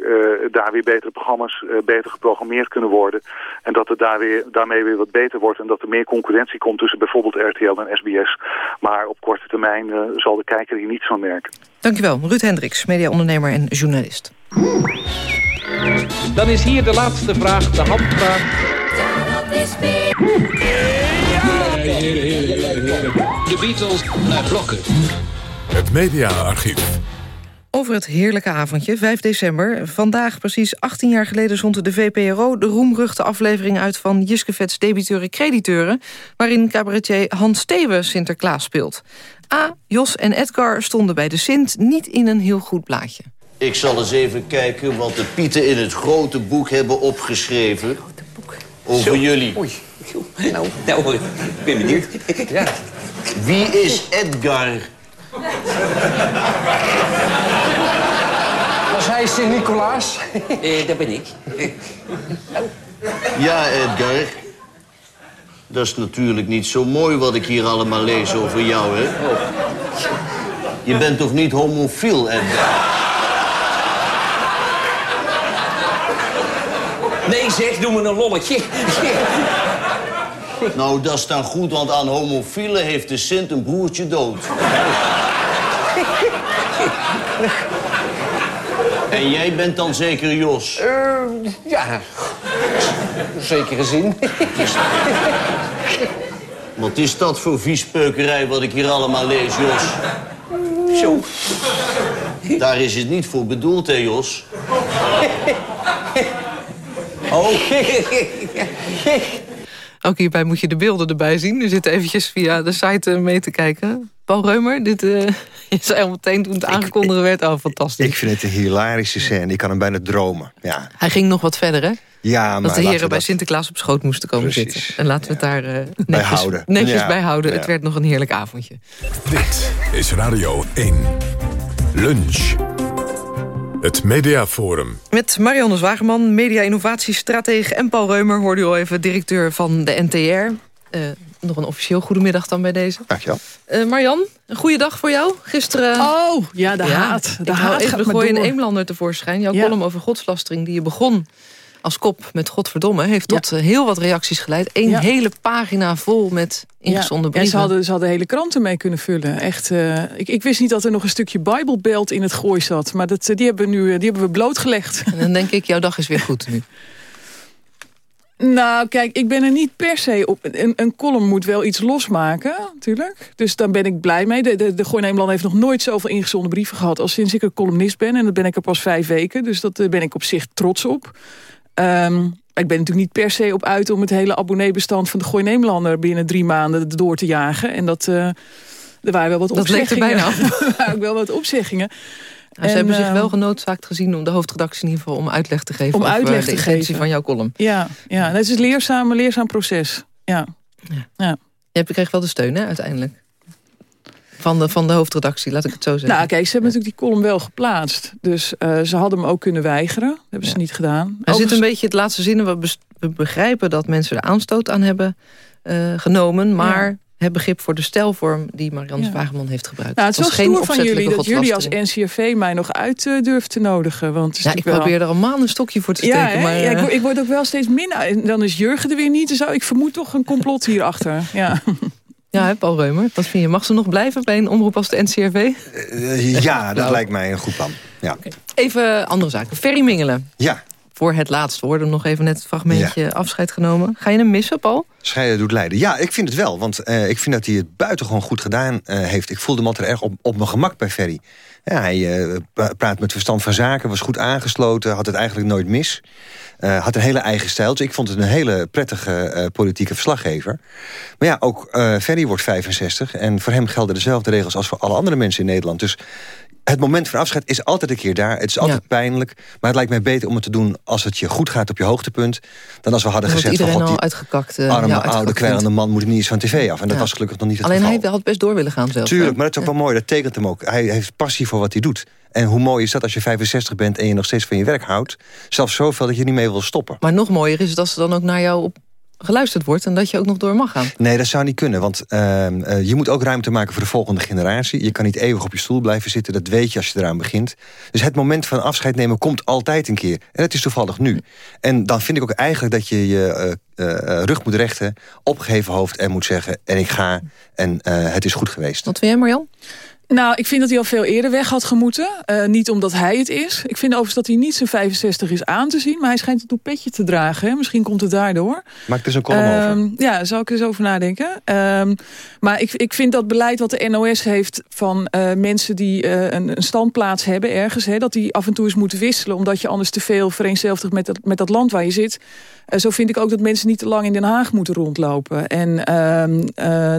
daar weer betere programma's beter geprogrammeerd kunnen worden. En dat het daar weer, daarmee weer wat beter wordt en dat er meer concurrentie komt tussen bijvoorbeeld RTL en SBS. Maar op korte termijn zal de kijker hier niets van merken. Dankjewel, Ruud Hendricks, mediaondernemer en journalist. Dan is hier de laatste vraag, de handvraag. De Beatles naar blokken. Het mediaarchief. Over het heerlijke avondje, 5 december. Vandaag, precies 18 jaar geleden, zond de VPRO... de roemruchte aflevering uit van Jiskevets debiteuren crediteuren... waarin cabaretier Hans Steven Sinterklaas speelt. A, Jos en Edgar stonden bij de Sint niet in een heel goed blaadje. Ik zal eens even kijken wat de Pieten in het grote boek hebben opgeschreven. Grote boek. Over jullie. Oei. Nou, nou, ik ben benieuwd. Ja. Wie is Edgar? Was hij Sint-Nicolaas? Eh, dat ben ik. Ja, Edgar. Dat is natuurlijk niet zo mooi wat ik hier allemaal lees over jou, hè? Je bent toch niet homofiel, Edgar? Nee zeg, doe me een lolletje. Nou, dat is dan goed, want aan homofielen heeft de Sint een broertje dood. En jij bent dan zeker Jos? Uh, ja, zeker gezien. Wat is dat voor viespeukerij wat ik hier allemaal lees, Jos? Zo. Daar is het niet voor bedoeld, hè, Jos? Oh. Ook hierbij moet je de beelden erbij zien. U zit eventjes via de site mee te kijken. Paul Reumer, dit, uh, je zei al meteen toen het aangekondigd werd. Oh, fantastisch. Ik vind het een hilarische scène. Ik kan hem bijna dromen. Ja. Hij ging nog wat verder, hè? Ja, maar dat de heren bij Sinterklaas op schoot moesten komen Precies. zitten. En laten we het daar uh, netjes, bij houden. netjes Ja. bij houden. Ja. Het werd nog een heerlijk avondje. Dit is Radio 1. Lunch. Het Mediaforum. Met Marianne Zwageman, media-innovatiestratege... en Paul Reumer, hoorde u al even, directeur van de NTR. Eh, nog een officieel goedemiddag dan bij deze. Dankjewel. Eh Marjan, een goede dag voor jou. Gisteren... Oh, ja, de haat. De haat even de gooi een door. Eemlander tevoorschijn. Jouw Ja. column over godslastering die je begon als kop met godverdomme... heeft tot eh, heel wat reacties geleid. Eén Ja. hele pagina vol met ingezonden Ja, en brieven. ze hadden, ze hadden hele kranten mee kunnen vullen. Echt, eh, ik, ik wist niet dat er nog een stukje Bijbelbelt in het gooi zat. Maar dat, die, hebben we nu, die hebben we blootgelegd. En dan denk ik, jouw dag is weer goed nu. Nou, kijk, ik ben er niet per se op. Een, een column moet wel iets losmaken, natuurlijk. Dus daar ben ik blij mee. De, de, de Gooi Neemland heeft nog nooit zoveel ingezonden brieven gehad... als sinds ik een columnist ben. En dat ben ik er pas vijf weken. Dus dat eh, ben ik op zich trots op. Ehm, ik ben natuurlijk niet per se op uit om het hele abonneebestand... van de Gooi Neemlander binnen drie maanden door te jagen. En dat... eh, er waren wel wat Dat leek er opzeggingen. bijna af. er waren ook wel wat opzeggingen. Nou, ze hebben zich eh, wel genoodzaakt gezien om de hoofdredactie in ieder geval om uitleg te geven. Om over, uitleg eh, te geven. van jouw column. Ja, ja, het is een leerzaam, leerzaam proces. Ja. ja. Je kreeg wel de steun hè, uiteindelijk. Van de, van de hoofdredactie, laat ik het zo zeggen. Nou, kijk, ze hebben natuurlijk die column wel geplaatst. Dus eh, ze hadden hem ook kunnen weigeren. Dat hebben ze niet gedaan. Er zit een beetje het laatste zinnen. We, we begrijpen dat mensen er aanstoot aan hebben eh, genomen. Maar het begrip voor de stijlvorm die Marianne Ja. Zwageman heeft gebruikt. Nou, het is was wel geen stoer van jullie dat jullie als. NCRV mij nog uit eh, durft te nodigen. Want het is Ja, ik wel- probeer er al maanden een stokje voor te Ja, steken. hè? maar, ja ik, eh, word, ik word ook wel steeds minder. En dan is Jurgen er weer niet. Dus ik vermoed toch een complot hierachter. Ja. ja, hè, Paul Reumer, wat vind je? Mag ze nog blijven bij een omroep als de NCRV? Eh, ja, dat Nou. lijkt mij een goed plan. Ja. Even andere zaken. Ferry Mingelen. Ja. Voor het laatst. We hoorden nog even net het fragmentje afscheid genomen. Ga je hem missen, Paul? Scheiden doet lijden. Ja, ik vind het wel. Want eh, ik vind dat hij het buitengewoon goed gedaan eh, heeft. Ik voelde me altijd erg op, op mijn gemak bij Ferry. Ja, hij eh, pra- praat met verstand van zaken, was goed aangesloten... had het eigenlijk nooit mis. Had een hele eigen stijl. Dus ik vond het een hele prettige politieke verslaggever. Maar ja, ook Ferry wordt 65. En voor hem gelden dezelfde regels als voor alle andere mensen in Nederland. Dus het moment van afscheid is altijd een keer daar. Het is altijd pijnlijk. Maar het lijkt mij beter om het te doen als het je goed gaat op je hoogtepunt. Dan als we hadden gezegd... van, God, die uitgekakt. eh, arme, ja, oude, kwijlende man moet niet eens van tv af. En dat Ja. was gelukkig nog niet het Alleen geval. hij had best door willen gaan zelf. Tuurlijk, maar dat is ook wel mooi. Dat tekent hem ook. Hij heeft passie voor wat hij doet. En hoe mooi is dat als je 65 bent en je nog steeds van je werk houdt. Zelfs zoveel dat je niet mee wil stoppen. Maar nog mooier is het als er dan ook naar jou op geluisterd wordt... en dat je ook nog door mag gaan. Nee, dat zou niet kunnen. Want ehm, eh, je moet ook ruimte maken voor de volgende generatie. Je kan niet eeuwig op je stoel blijven zitten. Dat weet je als je eraan begint. Dus het moment van afscheid nemen komt altijd een keer. En het is toevallig nu. En dan vind ik ook eigenlijk dat je je eh, eh, rug moet rechten... opgeheven hoofd en moet zeggen... en ik ga en het is goed geweest. Wat vind jij, Marjan? Nou, ik vind dat hij al veel eerder weg had gemoeten. Eh, niet omdat hij het is. Ik vind overigens dat hij niet zijn 65 is aan te zien. Maar hij schijnt een toepetje te dragen. Hè? Misschien komt het daardoor. Maak er eens een column over. Ehm, ja, daar zou ik eens over nadenken. Ehm, maar ik, ik vind dat beleid wat de NOS heeft van eh, mensen die eh, een, een standplaats hebben ergens, hè, dat die af en toe eens moeten wisselen, omdat je anders te veel vereenzelvigt met dat, met dat land waar je zit. Zo vind ik ook dat mensen niet te lang in Den Haag moeten rondlopen. En ehm, eh,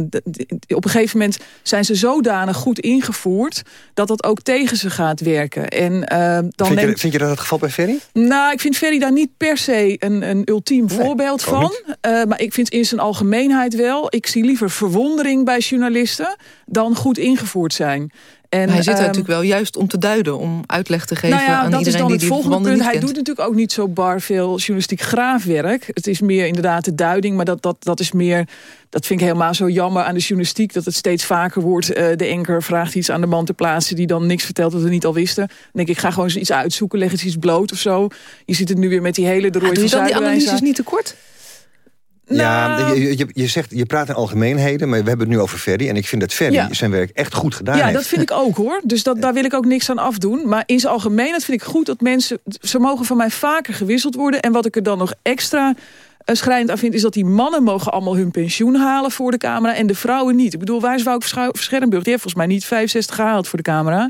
op een gegeven moment zijn ze zodanig goed ingevoerd dat dat ook tegen ze gaat werken. En ehm, dan Vind je, vind je dat het geval bij Ferry? nou, ik vind Ferry daar niet per se een, een ultiem voorbeeld van. Eh, maar ik vind in zijn algemeenheid wel... ik zie liever verwondering bij journalisten... dan goed ingevoerd zijn. En, hij zit ehm, natuurlijk wel juist om te duiden... om uitleg te geven nou ja, aan dat is iedereen dan die het die volgende punt. Hij kent. doet natuurlijk ook niet zo bar veel journalistiek graafwerk. Het is meer inderdaad de duiding, maar dat, dat, dat is meer... Dat vind ik helemaal zo jammer aan de journalistiek... dat het steeds vaker wordt, eh, de enker vraagt iets aan de man te plaatsen... die dan niks vertelt wat we niet al wisten. Dan denk ik, ik ga gewoon eens iets uitzoeken, leg eens iets bloot of zo. Je ziet het nu weer met die hele de Roy Ah, doe je van dan die analyses niet te kort? Ja, Nou- je, je, je, zegt, je praat in algemeenheden, maar we hebben het nu over Ferry. En ik vind dat Ferry Ja. zijn werk echt goed gedaan Ja, heeft. dat vind ik ook hoor. Dus dat, daar wil ik ook niks aan afdoen. Maar in zijn algemeen, dat vind ik goed dat mensen... Ze mogen van mij vaker gewisseld worden. En wat ik er dan nog extra eh, schrijnend aan vind... is dat die mannen mogen allemaal hun pensioen halen voor de camera... en de vrouwen niet. Ik bedoel, waar is Wout Verschu- Scherrenburg? Die heeft volgens mij niet 65 gehaald voor de camera.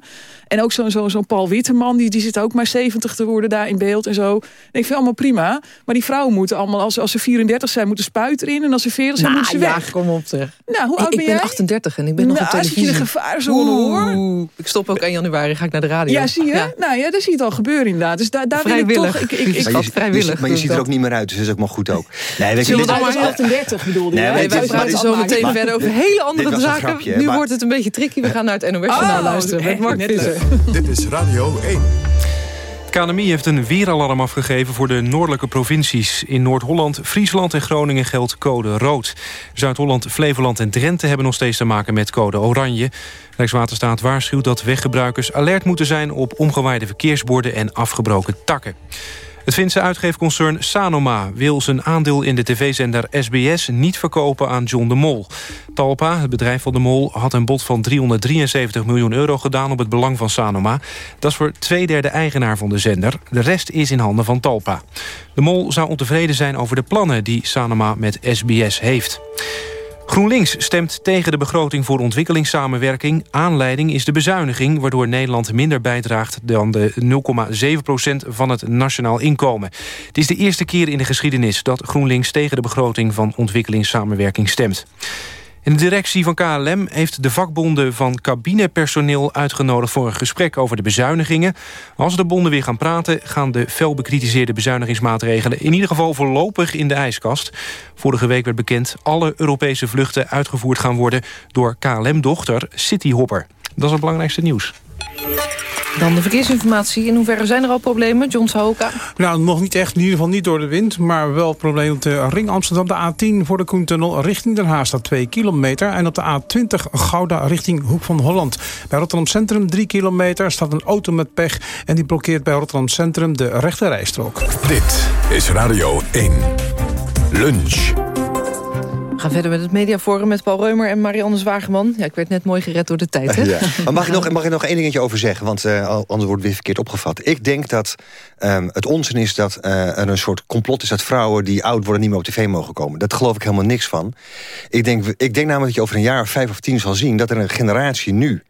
En ook zo'n zo, zo'n Paul Witteman, die, die zit ook maar 70 te worden daar in beeld en zo. En ik vind allemaal prima. Maar die vrouwen moeten allemaal, als, als ze 34 zijn, moeten spuit erin. En als ze 40 zijn, Nou, moeten ze ja, weg. kom op zeg. Nou, hoe Ik- oud ik ben ben jij? 38 en ik ben nog Nou, op zit je in televisie. de gevaarzone, hoor. Oeh, Ik stop ook 1 januari, ga ik naar de radio. Ja, zie je? Nou ja, daar zie je het al gebeuren inderdaad. Dus daar, daar wil ik toch... Ik, ik, ik, maar je, vrijwillig je- maar je ziet er ook niet meer uit, dus dat is ook maar goed ook. Nee, weet je, Zullen we dan maar 38 bedoelde Nee, je? je, wij praten zo meteen verder over hele andere zaken. grapje, nu maar- wordt het een beetje tricky. We gaan naar het NOS-journaal Oh, luisteren met Mark net Visser. Dit is Radio 1. Het KNMI heeft een weeralarm afgegeven voor de noordelijke provincies. In Noord-Holland, Friesland en Groningen geldt code rood. Zuid-Holland, Flevoland en Drenthe hebben nog steeds te maken met code oranje. Rijkswaterstaat waarschuwt dat weggebruikers alert moeten zijn... op omgewaaide verkeersborden en afgebroken takken. Het Finse uitgeefconcern Sanoma wil zijn aandeel in de tv-zender SBS niet verkopen aan John de Mol. Talpa, het bedrijf van de Mol, had een bod van 373 miljoen euro gedaan op het belang van Sanoma. Dat is voor twee derde eigenaar van de zender. De rest is in handen van Talpa. De Mol zou ontevreden zijn over de plannen die Sanoma met SBS heeft. GroenLinks stemt tegen de begroting voor ontwikkelingssamenwerking. Aanleiding is de bezuiniging... waardoor Nederland minder bijdraagt dan de 0,7% van het nationaal inkomen. Het is de eerste keer in de geschiedenis dat GroenLinks... tegen de begroting van ontwikkelingssamenwerking stemt. En de directie van KLM heeft de vakbonden van cabinepersoneel uitgenodigd... voor een gesprek over de bezuinigingen. Als de bonden weer gaan praten... gaan de fel bekritiseerde bezuinigingsmaatregelen... in ieder geval voorlopig in de ijskast. Vorige week werd bekend alle Europese vluchten uitgevoerd gaan worden... door KLM-dochter Cityhopper. Dat is het belangrijkste nieuws. Dan de verkeersinformatie. In hoeverre zijn er al problemen, John Sahoka? Nou, nog niet echt. In ieder geval niet door de wind. Maar wel probleem op de ring Amsterdam. De A10 voor de Koentunnel richting Den Haag staat 2 kilometer. En op de A20 Gouda richting Hoek van Holland. Bij Rotterdam Centrum 3 kilometer staat een auto met pech. En die blokkeert bij Rotterdam Centrum de rechte rijstrook. Dit is Radio 1. Lunch. We gaan verder met het mediaforum met Paul Reumer en Marianne Zwageman. Ja, ik werd net mooi gered door de tijd, hè? Ja. Maar mag ik, nog, mag ik nog één dingetje over zeggen? Want uh, anders wordt het weer verkeerd opgevat. Ik denk dat um, het onzin is dat uh, er een soort complot is... dat vrouwen die oud worden niet meer op tv mogen komen. Dat geloof ik helemaal niks van. Ik denk, ik denk namelijk dat je over een jaar of vijf of tien zal zien... dat er een generatie nu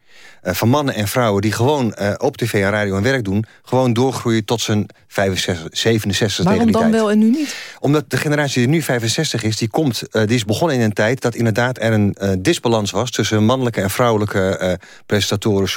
van mannen en vrouwen die gewoon uh, op tv en radio hun werk doen... gewoon doorgroeien tot zijn 65, 67 Waarom tegen die dan tijd. wel en nu niet? Omdat de generatie die nu 65 is, die, komt, uh, die is begonnen in een tijd... dat inderdaad er een disbalans was tussen mannelijke en vrouwelijke presentatoren...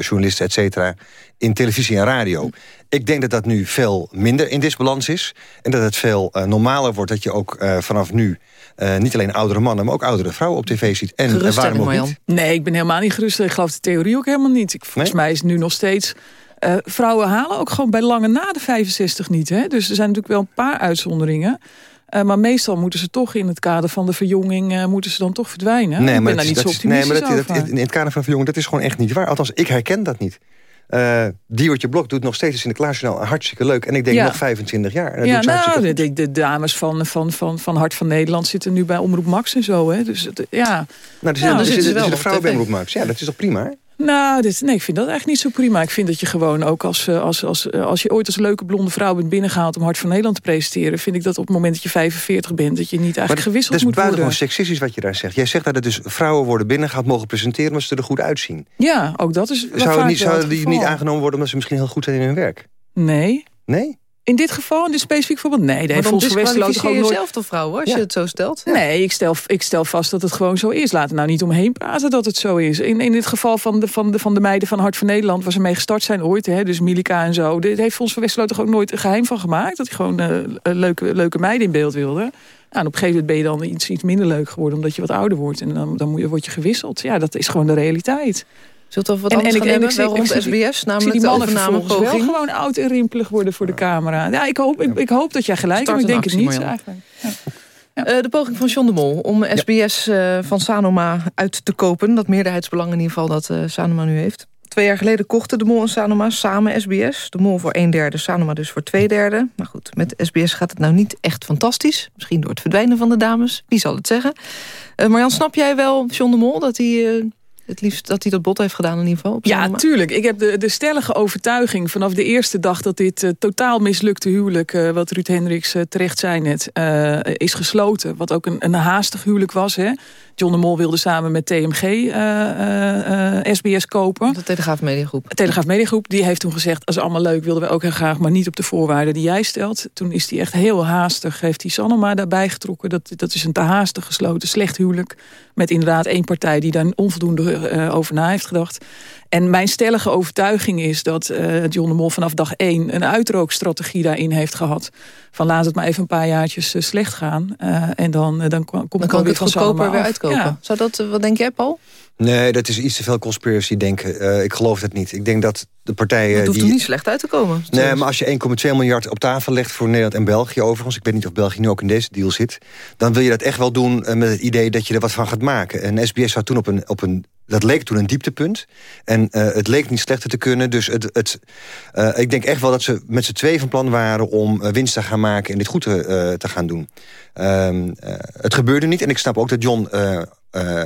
journalisten, et cetera, in televisie en radio. Ik denk dat dat nu veel minder in disbalans is. En dat het veel normaler wordt dat je ook vanaf nu... Uh, niet alleen oudere mannen, maar ook oudere vrouwen op tv ziet. En waarom ook niet? Nee, ik ben helemaal niet gerust. Ik geloof de theorie ook helemaal niet. Ik, volgens nee? mij is het nu nog steeds... Uh, vrouwen halen ook gewoon bij lange na de 65 niet. Hè? Dus er zijn natuurlijk wel een paar uitzonderingen. Uh, maar meestal moeten ze toch in het kader van de verjonging... Uh, moeten ze dan toch verdwijnen. Nee, ik maar ben daar is, niet zo is, nee, maar optimistisch dat, dat, in het kader van verjonging, dat is gewoon echt niet waar. Althans, ik herken dat niet. Uh, Diewertje Blok doet nog steeds in de Klaasjournaal hartstikke leuk. En ik denk Ja. nog 25 jaar. Dat ja, nou, de, dames van, van, van, van Hart van Nederland zitten nu bij Omroep Max en zo. Hè? Dus ja. Nou, er Ja, zitten er vrouwen bij. Omroep Max. Ja, dat is toch prima? Nou, dit, nee, ik vind dat echt niet zo prima. Ik vind dat je gewoon ook als, eh, als, als, eh, als je ooit als leuke blonde vrouw bent binnengehaald om Hart van Nederland te presenteren, vind ik dat op het moment dat je 45 bent, dat je niet eigenlijk dat, gewisseld dat is moet buitengewoon worden. seksistisch wat je daar zegt. Jij zegt dat er dus vrouwen worden binnengehaald, mogen presenteren... omdat ze er goed uitzien. Ja, ook dat is Zouden niet, het zouden die niet aangenomen worden omdat ze misschien heel goed zijn in hun werk? Nee. Nee? In dit geval, in dit specifiek voorbeeld, nee. Maar ook disqualificeer je nooit... jezelf toch, vrouw, als Ja. je het zo stelt? Nee, ik stel, ik stel vast dat het gewoon zo is. Laat er nou niet omheen praten dat het zo is. In, in dit geval van de, van, de, van de meiden van Hart van Nederland... waar ze mee gestart zijn ooit, hè, dus Milika en zo... dit heeft Westerlo toch ook nooit een geheim van gemaakt... dat hij gewoon eh, een leuke, leuke meiden in beeld wilde. Nou, en op een gegeven moment ben je dan iets, iets minder leuk geworden... omdat je wat ouder wordt en dan, dan moet je, word je gewisseld. Ja, dat is gewoon de realiteit. Zult over wat anders gaan hebben, wel rond zie- SBS, ik zie namelijk die de mannen wel overnamepoging? gewoon oud en rimpelig worden voor de camera. Ja, ik hoop, ik, ik hoop dat jij gelijk hebt, ik denk het niet eigenlijk. Eh, de poging van John de Mol om SBS eh, van Sanoma uit te kopen. Dat meerderheidsbelang in ieder geval dat eh, Sanoma nu heeft. Twee jaar geleden kochten de Mol en Sanoma samen SBS. De Mol voor een derde, Sanoma dus voor twee derde. Maar goed, met SBS gaat het nou niet echt fantastisch. Misschien door het verdwijnen van de dames. Wie zal het zeggen? Marjan, snap jij wel, John de Mol, dat hij... het liefst dat hij dat bot heeft gedaan in ieder geval? Ja, Sanoma? tuurlijk. Ik heb de, de stellige overtuiging vanaf de eerste dag... dat dit eh, totaal mislukte huwelijk, eh, wat Ruud Hendricks eh, terecht zei net, is gesloten. Wat ook een, een haastig huwelijk was. Hè. John de Mol wilde samen met TMG eh, eh, eh, SBS kopen. De Telegraaf Mediagroep. De Telegraaf Mediagroep die heeft toen gezegd... dat is allemaal leuk, wilden we ook heel graag... maar niet op de voorwaarden die jij stelt. Toen is hij echt heel haastig, heeft hij Sanoma daarbij getrokken. Dat, dat is een te haastig gesloten, slecht huwelijk. Met inderdaad één partij die daar onvoldoende eh, over na heeft gedacht. En mijn stellige overtuiging is dat eh, John de Mol vanaf dag één... een uitrookstrategie daarin heeft gehad. Van laat het maar even een paar jaartjes eh, slecht gaan. eh, en dan, eh, dan kom- komt Dan het kan ik weer het van goedkoper weer af. Uitkopen. Ja. Zou dat, eh, wat denk jij, Paul? Nee, dat is iets te veel conspiracy denken. Eh, ik geloof dat niet. Ik denk dat de partijen... Het hoeft die... er niet slecht uit te komen. Nee, maar als je 1,2 miljard op tafel legt voor Nederland en België overigens... ik weet niet of België nu ook in deze deal zit... dan wil je dat echt wel doen eh, met het idee dat je er wat van gaat maken. En SBS zat toen op een... Op een dat leek toen een dieptepunt. En eh, het leek niet slechter te kunnen. Dus het, het, eh, ik denk echt wel dat ze met z'n twee van plan waren... om eh, winst te gaan maken en dit goed te, te gaan doen. Ehm, eh, het gebeurde niet. En ik snap ook dat John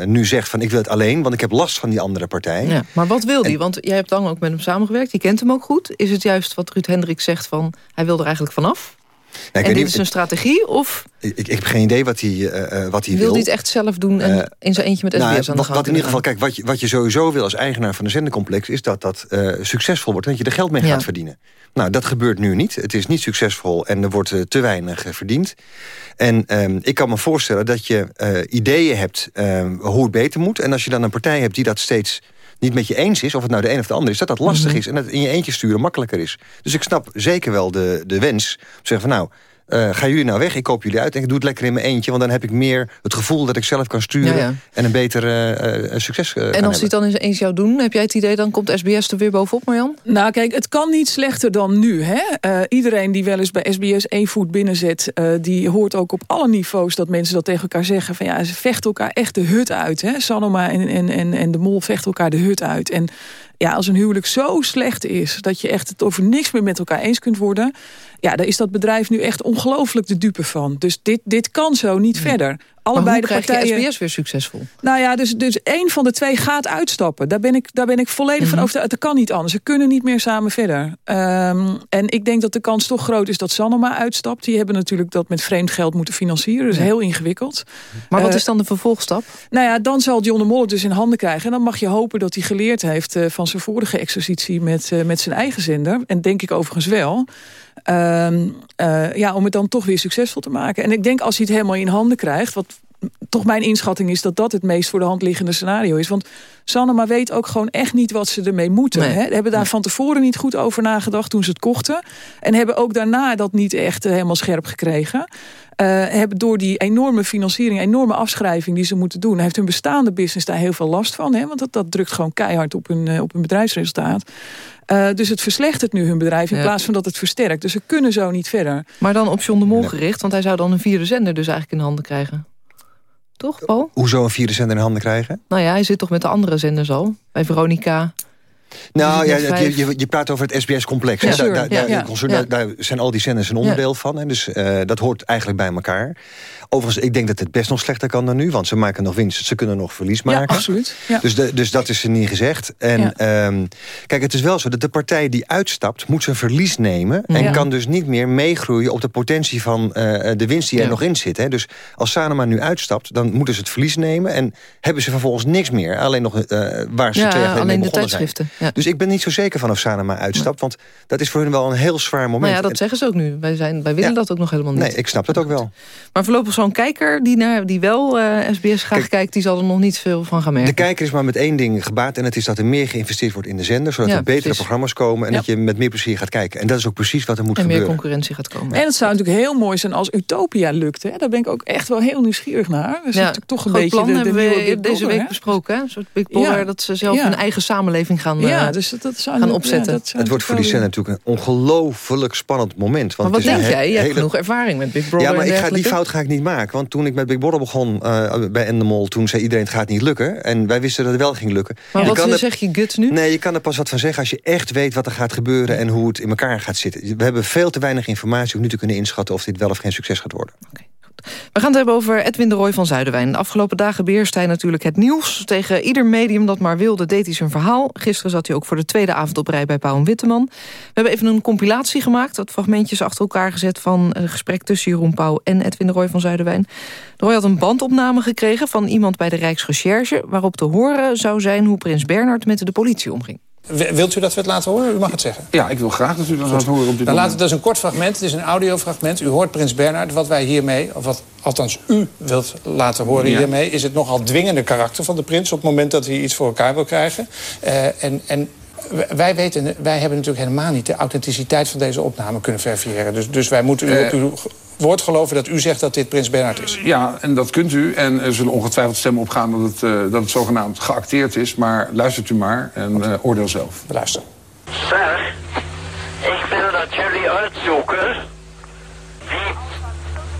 nu zegt van... ik wil het alleen, want ik heb last van die andere partij. Ja, maar wat wil hij? Want jij hebt lang ook met hem samengewerkt. Je kent hem ook goed. Is het juist wat Ruud Hendrik zegt van... hij wil er eigenlijk vanaf? En dit niet, is een strategie? Of ik, ik heb geen idee wat hij, uh, wat hij wil. Wil hij het echt zelf doen en uh, in zijn eentje met SBS nou, aan de gang? Wat in ieder geval, kijk, wat je, wat je sowieso wil als eigenaar van een zendercomplex... is dat dat uh, succesvol wordt en dat je er geld mee ja. gaat verdienen. Nou, dat gebeurt nu niet. Het is niet succesvol en er wordt te weinig verdiend. En um, ik kan me voorstellen dat je ideeën hebt um, hoe het beter moet. En als je dan een partij hebt die dat steeds niet met je eens is... of het nou de een of de ander is, dat dat lastig mhm. is... en dat in je eentje sturen makkelijker is. Dus ik snap zeker wel de, de wens. Om te zeggen van nou, uh, gaan jullie nou weg, ik koop jullie uit... en ik doe het lekker in mijn eentje... want dan heb ik meer het gevoel dat ik zelf kan sturen... en een beter uh, succes uh, En als hij het dan eens jou doen, heb jij het idee... dan komt SBS er weer bovenop, Marjan? Nou kijk, het kan niet slechter dan nu. Hè? iedereen die wel eens bij SBS één voet binnenzet... die hoort ook op alle niveaus dat mensen dat tegen elkaar zeggen... van ja, ze vechten elkaar echt de hut uit. Hè? Sanoma en, en, en, en de Mol vechten elkaar de hut uit. En ja, als een huwelijk zo slecht is... dat je echt het over niks meer met elkaar eens kunt worden... ja, daar is dat bedrijf nu echt ongelooflijk de dupe van. Dus dit, dit kan zo niet verder allebei de partijen. SBS weer succesvol? Nou ja, dus, dus één van de twee gaat uitstappen. Daar ben ik, daar ben ik volledig van mhm. overtuigd. Het kan niet anders. Ze kunnen niet meer samen verder. Um, en ik denk dat de kans toch groot is dat Sanoma uitstapt. Die hebben natuurlijk dat met vreemd geld moeten financieren. Dus heel ingewikkeld. Maar wat uh, is dan de vervolgstap? Nou ja, dan zal John de Mol het dus in handen krijgen. En dan mag je hopen dat hij geleerd heeft uh, van zijn vorige exercitie met, uh, met zijn eigen zender. En denk ik overigens wel. Um, uh, ja, om het dan toch weer succesvol te maken. En ik denk als hij het helemaal in handen krijgt... wat toch mijn inschatting is dat dat het meest voor de hand liggende scenario is. Want Sanoma weet ook gewoon echt niet wat ze ermee moeten. Nee. Hè? Hebben daar van tevoren niet goed over nagedacht toen ze het kochten. En hebben ook daarna dat niet echt uh, helemaal scherp gekregen. Uh, hebben door die enorme financiering, enorme afschrijving die ze moeten doen... heeft hun bestaande business daar heel veel last van. Hè? Want dat, dat drukt gewoon keihard op hun, op hun bedrijfsresultaat. Uh, dus het verslechtert nu hun bedrijf in ja. plaats van dat het versterkt. Dus ze kunnen zo niet verder. Maar dan op John de Mol gericht, want hij zou dan een vierde zender dus eigenlijk in handen krijgen. Toch, Paul? Hoezo een vierde zender in handen krijgen? Nou ja, hij zit toch met de andere zenders al. Bij Veronica, nou ja, je, je, je, praat over het SBS-complex. Ja, daar, daar, ja, ja. daar, zijn al die zenders een onderdeel van. Hè, dus uh, dat hoort eigenlijk bij elkaar. Overigens, ik denk dat het best nog slechter kan dan nu. Want ze maken nog winst, ze kunnen nog verlies maken. Ja, absoluut. Dus, de, dus dat is er niet gezegd. En um, kijk, het is wel zo dat de partij die uitstapt... moet zijn verlies nemen. En kan dus niet meer meegroeien op de potentie van uh, de winst die er nog in zit. Hè. Dus als Sanoma nu uitstapt, dan moeten ze het verlies nemen. En hebben ze vervolgens niks meer. Alleen nog uh, waar ze twee jaar geleden mee begonnen zijn. Ja. Dus ik ben niet zo zeker van of Sanoma uitstapt. Want dat is voor hun wel een heel zwaar moment. Nou ja, dat zeggen ze ook nu. Wij, zijn, wij willen dat ook nog helemaal niet. Nee, ik snap dat ook wel. Maar voorlopig zo'n kijker die, naar, die wel uh, SBS graag Kijk, kijkt... die zal er nog niet veel van gaan merken. De kijker is maar met één ding gebaat... en dat is dat er meer geïnvesteerd wordt in de zender... zodat ja, er betere precies. programma's komen... en ja. dat je met meer plezier gaat kijken. En dat is ook precies wat er moet en gebeuren. En meer concurrentie gaat komen. En het zou natuurlijk heel mooi zijn als Utopia lukt. Hè? Daar ben ik ook echt wel heel nieuwsgierig naar. Dat is ja, natuurlijk toch een beetje plan de, de hebben we deze week besproken. Hè? Een soort Big Brother, dat ze zelf hun eigen samenleving gaan, ja, dus dat, dat zou gaan opzetten. Dat het wordt voor die zender natuurlijk een ongelooflijk spannend moment. Want maar wat denk jij? Je hebt genoeg ervaring met Big Brother Ja, maar ik ga, die fout ga ik niet maken. Want toen ik met Big Brother begon uh, bij Endemol... toen zei iedereen het gaat niet lukken. En wij wisten dat het wel ging lukken. Maar wat er, zeg je gut nu? Nee, je kan er pas wat van zeggen als je echt weet wat er gaat gebeuren... en hoe het in elkaar gaat zitten. We hebben veel te weinig informatie om nu te kunnen inschatten... of dit wel of geen succes gaat worden. Okay. We gaan het hebben over Edwin de Roy van Zuiderwijn. De afgelopen dagen beheerst hij natuurlijk het nieuws. Tegen ieder medium dat maar wilde deed hij zijn verhaal. Gisteren zat hij ook voor de tweede avond op rij bij Pauw en Witteman. We hebben even een compilatie gemaakt. Wat fragmentjes achter elkaar gezet van een gesprek tussen Jeroen Pauw en Edwin de Roy van Zuiderwijn. De Roy had een bandopname gekregen van iemand bij de Rijksrecherche... waarop te horen zou zijn hoe prins Bernard met de politie omging. Wilt u dat we het laten horen? U mag het zeggen. Ja, ik wil graag dat u dat laat horen op dit Dan dat is een kort fragment, het is een audiofragment. U hoort Prins Bernhard. Wat wij hiermee, of wat althans u wilt laten horen ja. hiermee... is het nogal dwingende karakter van de prins... op het moment dat hij iets voor elkaar wil krijgen. Uh, en, en wij, weten, wij hebben natuurlijk helemaal niet de authenticiteit van deze opname kunnen verifiëren. Dus, dus wij moeten u uh, op uw woord geloven dat u zegt dat dit Prins Bernhard is. Ja, en dat kunt u. En er zullen ongetwijfeld stemmen opgaan dat het, uh, dat het zogenaamd geacteerd is. Maar luistert u maar en uh, oordeel zelf. Luister. Zeg, ik wil dat jullie uitzoeken wie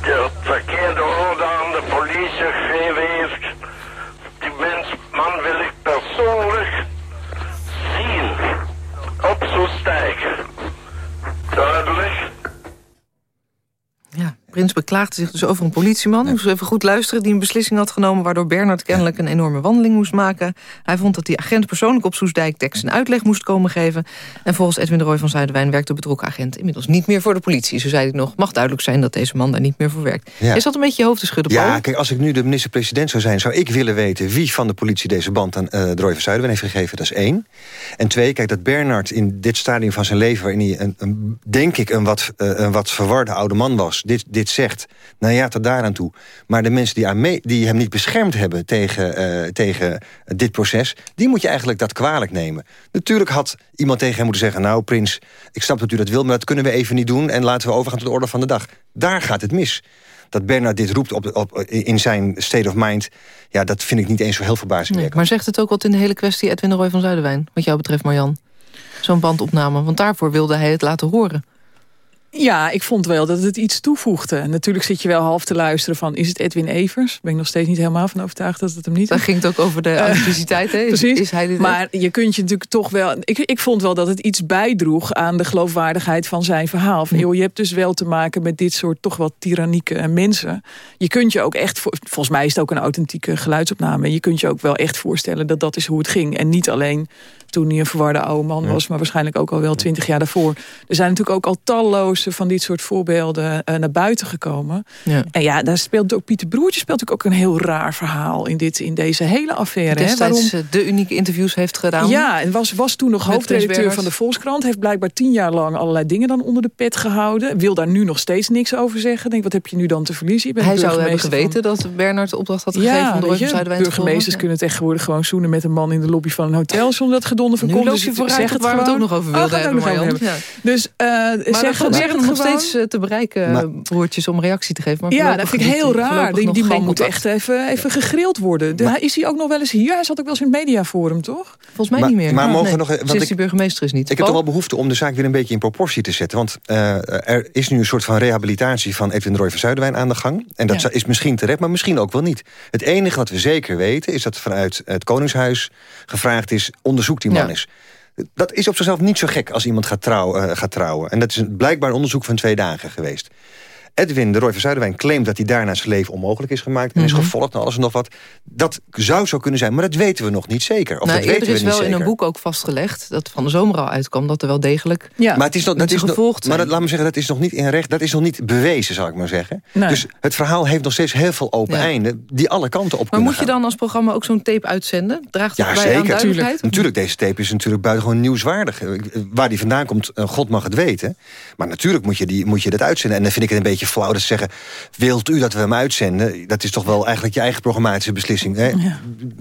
de verkeerde orde aan de politie gegeven Prins beklaagde zich dus over een politieman. Ja. Moest even goed luisteren, die een beslissing had genomen... waardoor Bernard kennelijk een enorme wandeling moest maken. Hij vond dat die agent persoonlijk op Soesdijk tekst en uitleg moest komen geven. En volgens Edwin de Roy van Zuiderwijn werkt de betrokken agent... inmiddels niet meer voor de politie. Zo zei hij nog, mag duidelijk zijn dat deze man daar niet meer voor werkt. Is dat een beetje je hoofd te schudden, Ja, kijk, als ik nu de minister-president zou zijn... zou ik willen weten wie van de politie deze band aan uh, de Roy van Zuiderwijn heeft gegeven. Dat is één. En twee, kijk, dat Bernard in dit stadium van zijn leven... waarin hij, een, een, denk ik, een wat, uh, een wat verwarde oude man was... dit, dit zegt, nou ja, tot daaraan toe. Maar de mensen die, mee, die hem niet beschermd hebben tegen, uh, tegen dit proces... die moet je eigenlijk dat kwalijk nemen. Natuurlijk had iemand tegen hem moeten zeggen... nou, Prins, ik snap dat u dat wil, maar dat kunnen we even niet doen... en laten we overgaan tot de orde van de dag. Daar gaat het mis dat Bernard dit roept op, op, in zijn state of mind... ja, dat vind ik niet eens zo heel verbazingwekkend. Maar zegt het ook wat in de hele kwestie Edwin de Roy van Zuiderwijn... wat jou betreft, Marjan? Zo'n bandopname, want daarvoor wilde hij het laten horen. Ja, ik vond wel dat het iets toevoegde. Natuurlijk zit je wel half te luisteren van... is het Edwin Evers? Ben ik nog steeds niet helemaal van overtuigd dat het hem niet is. Daar ging het ook over de authenticiteit, hè? Precies. Is hij dit maar je kunt je natuurlijk toch wel... Ik, ik vond wel dat het iets bijdroeg aan de geloofwaardigheid van zijn verhaal. Van, joh, je hebt dus wel te maken met dit soort toch wel tyrannieke mensen. Je kunt je ook echt... Volgens mij is het ook een authentieke geluidsopname. Je kunt je ook wel echt voorstellen dat dat is hoe het ging. En niet alleen toen hij een verwarde oude man was... maar waarschijnlijk ook al wel twintig jaar daarvoor. Er zijn natuurlijk ook al van dit soort voorbeelden uh, naar buiten gekomen. Ja. En ja, daar speelt ook Pieter Broertje speelt ook een heel raar verhaal... in, dit, in deze hele affaire. Destijds hè, de unieke interviews heeft gedaan. Ja, en was, was toen nog hoofdredacteur van de Volkskrant. Heeft blijkbaar tien jaar lang allerlei dingen dan onder de pet gehouden. Wil daar nu nog steeds niks over zeggen. Denk, wat heb je nu dan te verliezen? Hij zou hebben geweten van... dat Bernard de opdracht had gegeven... Ja, om burgemeesters kunnen tegenwoordig gewoon zoenen met een man in de lobby van een hotel... zonder dat gedonder van komt. Loop je vooruit het waar we het ook nog over wilden oh, hebben, Marjan. Ja. Dus uh, maar zeg, nog steeds uh, te bereiken, maar, broertjes, om reactie te geven. Maar ja, dat vind ik heel raar. Die, die man moet echt even, even gegrild worden. Maar, is hij ook nog wel eens hier? Hij zat ook wel eens in het mediaforum, toch? Volgens mij niet meer. Maar mogen nee. nog... Want Sinds die burgemeester is niet. Ik heb toch wel behoefte om de zaak weer een beetje in proportie te zetten. Want uh, er is nu een soort van rehabilitatie van Edwin de Roy van Zuiderwijn aan de gang. En dat ja. is misschien terecht, maar misschien ook wel niet. Het enige wat we zeker weten is dat vanuit het Koningshuis gevraagd is... onderzoek die man ja. is. Dat is op zichzelf niet zo gek als iemand gaat, trouw, uh, gaat trouwen. En dat is een blijkbaar onderzoek van twee dagen geweest. Edwin de Roy van Zuiderwijn claimt dat hij daarna zijn leven onmogelijk is gemaakt... en is Mhm. gevolgd en alles en nog wat. Dat zou zo kunnen zijn, maar dat weten we nog niet zeker. Of nou, dat weten we is niet wel zeker. in een boek ook vastgelegd... dat van de zomer al uitkwam, dat er wel degelijk maar het is nog, dat is nog, gevolgd maar dat, laat me zeggen, dat is nog niet in recht, dat is nog niet bewezen, zal ik maar zeggen. Nee. Dus het verhaal heeft nog steeds heel veel open Ja. einden die alle kanten op Maar kunnen moet je dan als programma ook zo'n tape uitzenden? Draagt dat Ja, bij aan zeker. duidelijkheid? Natuurlijk, deze tape is natuurlijk buitengewoon nieuwswaardig. Eh, Waar die vandaan komt, eh, God mag het weten. Maar natuurlijk moet je, die, moet je dat uitzenden. En dan vind ik het een beetje flauw dat ze zeggen... wilt u dat we hem uitzenden? Dat is toch wel eigenlijk je eigen programmatische beslissing. Hè?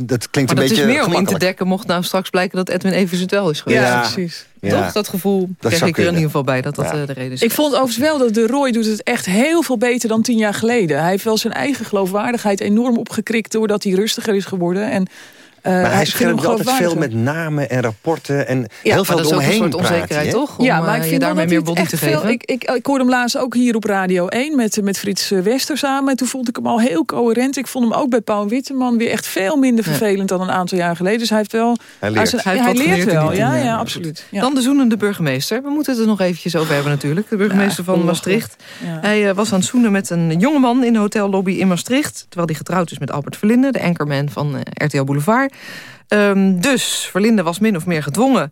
Dat klinkt Maar een dat beetje is meer om in te dekken... mocht nou straks blijken dat Edwin Evers het wel is geweest. Ja, precies. Ja. Toch? Dat gevoel kreeg zou ik er in ieder geval bij dat dat Ja. eh, de reden is. Ik vond overigens wel dat de Roy doet het echt heel veel beter dan tien jaar geleden. Hij heeft wel zijn eigen geloofwaardigheid enorm opgekrikt... doordat hij rustiger is geworden. En, Maar hij schermt altijd veel met namen en rapporten... en Ja, heel veel dat is ook een omheen soort hij, onzekerheid, toch? Om ja, maar eh, ik vind daarmee wel meer dat body te geven. veel... Ik, ik, ik hoorde hem laatst ook hier op Radio 1 met, met Frits eh, Wester samen. En toen vond ik hem al heel coherent. Ik vond hem ook bij Paul Witteman weer echt veel minder vervelend dan een aantal jaar geleden. Dus hij heeft wel... Hij leert. zijn- Hij leert wel, ja, ja, absoluut. Ja. Dan de zoenende burgemeester. We moeten het er nog eventjes over hebben natuurlijk. De burgemeester Ja, van. Maastricht. Ja. Hij eh, was aan het zoenen met een jongeman in de hotellobby in Maastricht. Terwijl hij getrouwd is met Albert Verlinde, de anchorman van eh, RTL Boulevard. Ehm, dus Verlinde was min of meer gedwongen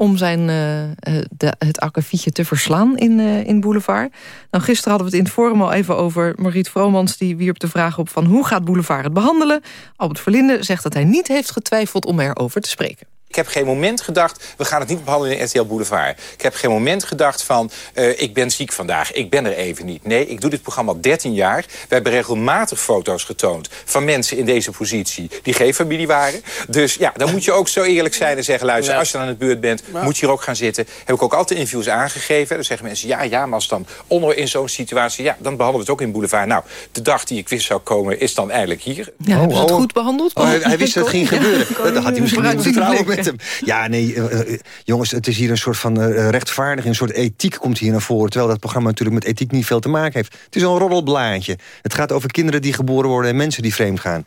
om zijn, eh, eh, de, het akkefietje te verslaan in, eh, in Boulevard. Nou, gisteren hadden we het in het forum al even over. Margriet Vromans die wierp de vraag op van hoe gaat Boulevard het behandelen? Albert Verlinde zegt dat hij niet heeft getwijfeld om erover te spreken. Ik heb geen moment gedacht, we gaan het niet behandelen in RTL Boulevard. Ik heb geen moment gedacht van, eh, ik ben ziek vandaag, ik ben er even niet. Nee, ik doe dit programma al 13 jaar. We hebben regelmatig foto's getoond van mensen in deze positie... die geen familie waren. Dus ja, dan moet je ook zo eerlijk zijn en zeggen... luister, als je dan aan het beurt bent, moet je hier ook gaan zitten. Heb ik ook altijd interviews aangegeven. Dan zeggen mensen, ja, ja, maar als dan onder in zo'n situatie... ja, dan behandelen we het ook in Boulevard. Nou, de dag die ik wist zou komen, is dan eigenlijk hier. Ja, hebben ze het goed behandeld? Oh, hij, hij wist dat het ging gebeuren. Daar had hij misschien niet moeten trouwen mee. Met hem. Ja, nee, uh, jongens, het is hier een soort van uh, rechtvaardig... een soort ethiek komt hier naar voren. Terwijl dat programma natuurlijk met ethiek niet veel te maken heeft. Het is een roddelblaadje. Het gaat over kinderen die geboren worden en mensen die vreemd gaan.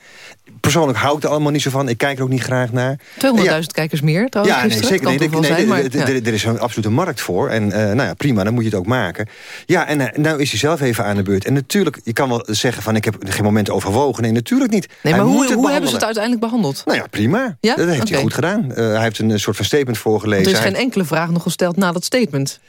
Persoonlijk hou ik er allemaal niet zo van. Ik kijk er ook niet graag naar. 200.000 ja. kijkers meer trouwens Ja, nee, zeker. Nee, nee, zijn, maar, ja. Er is een absolute markt voor. En nou ja, prima, dan moet je het ook maken. Ja, en nou is hij zelf even aan de beurt. En natuurlijk, je kan wel zeggen van... ik heb geen moment overwogen. Nee, natuurlijk niet. Nee, maar hoe, hoe hebben ze het uiteindelijk behandeld? Nou ja, prima. Ja? Dat heeft okay. hij goed gedaan. Uh, hij heeft een soort van statement voorgelezen. Er is geen enkele vraag nog gesteld na dat statement.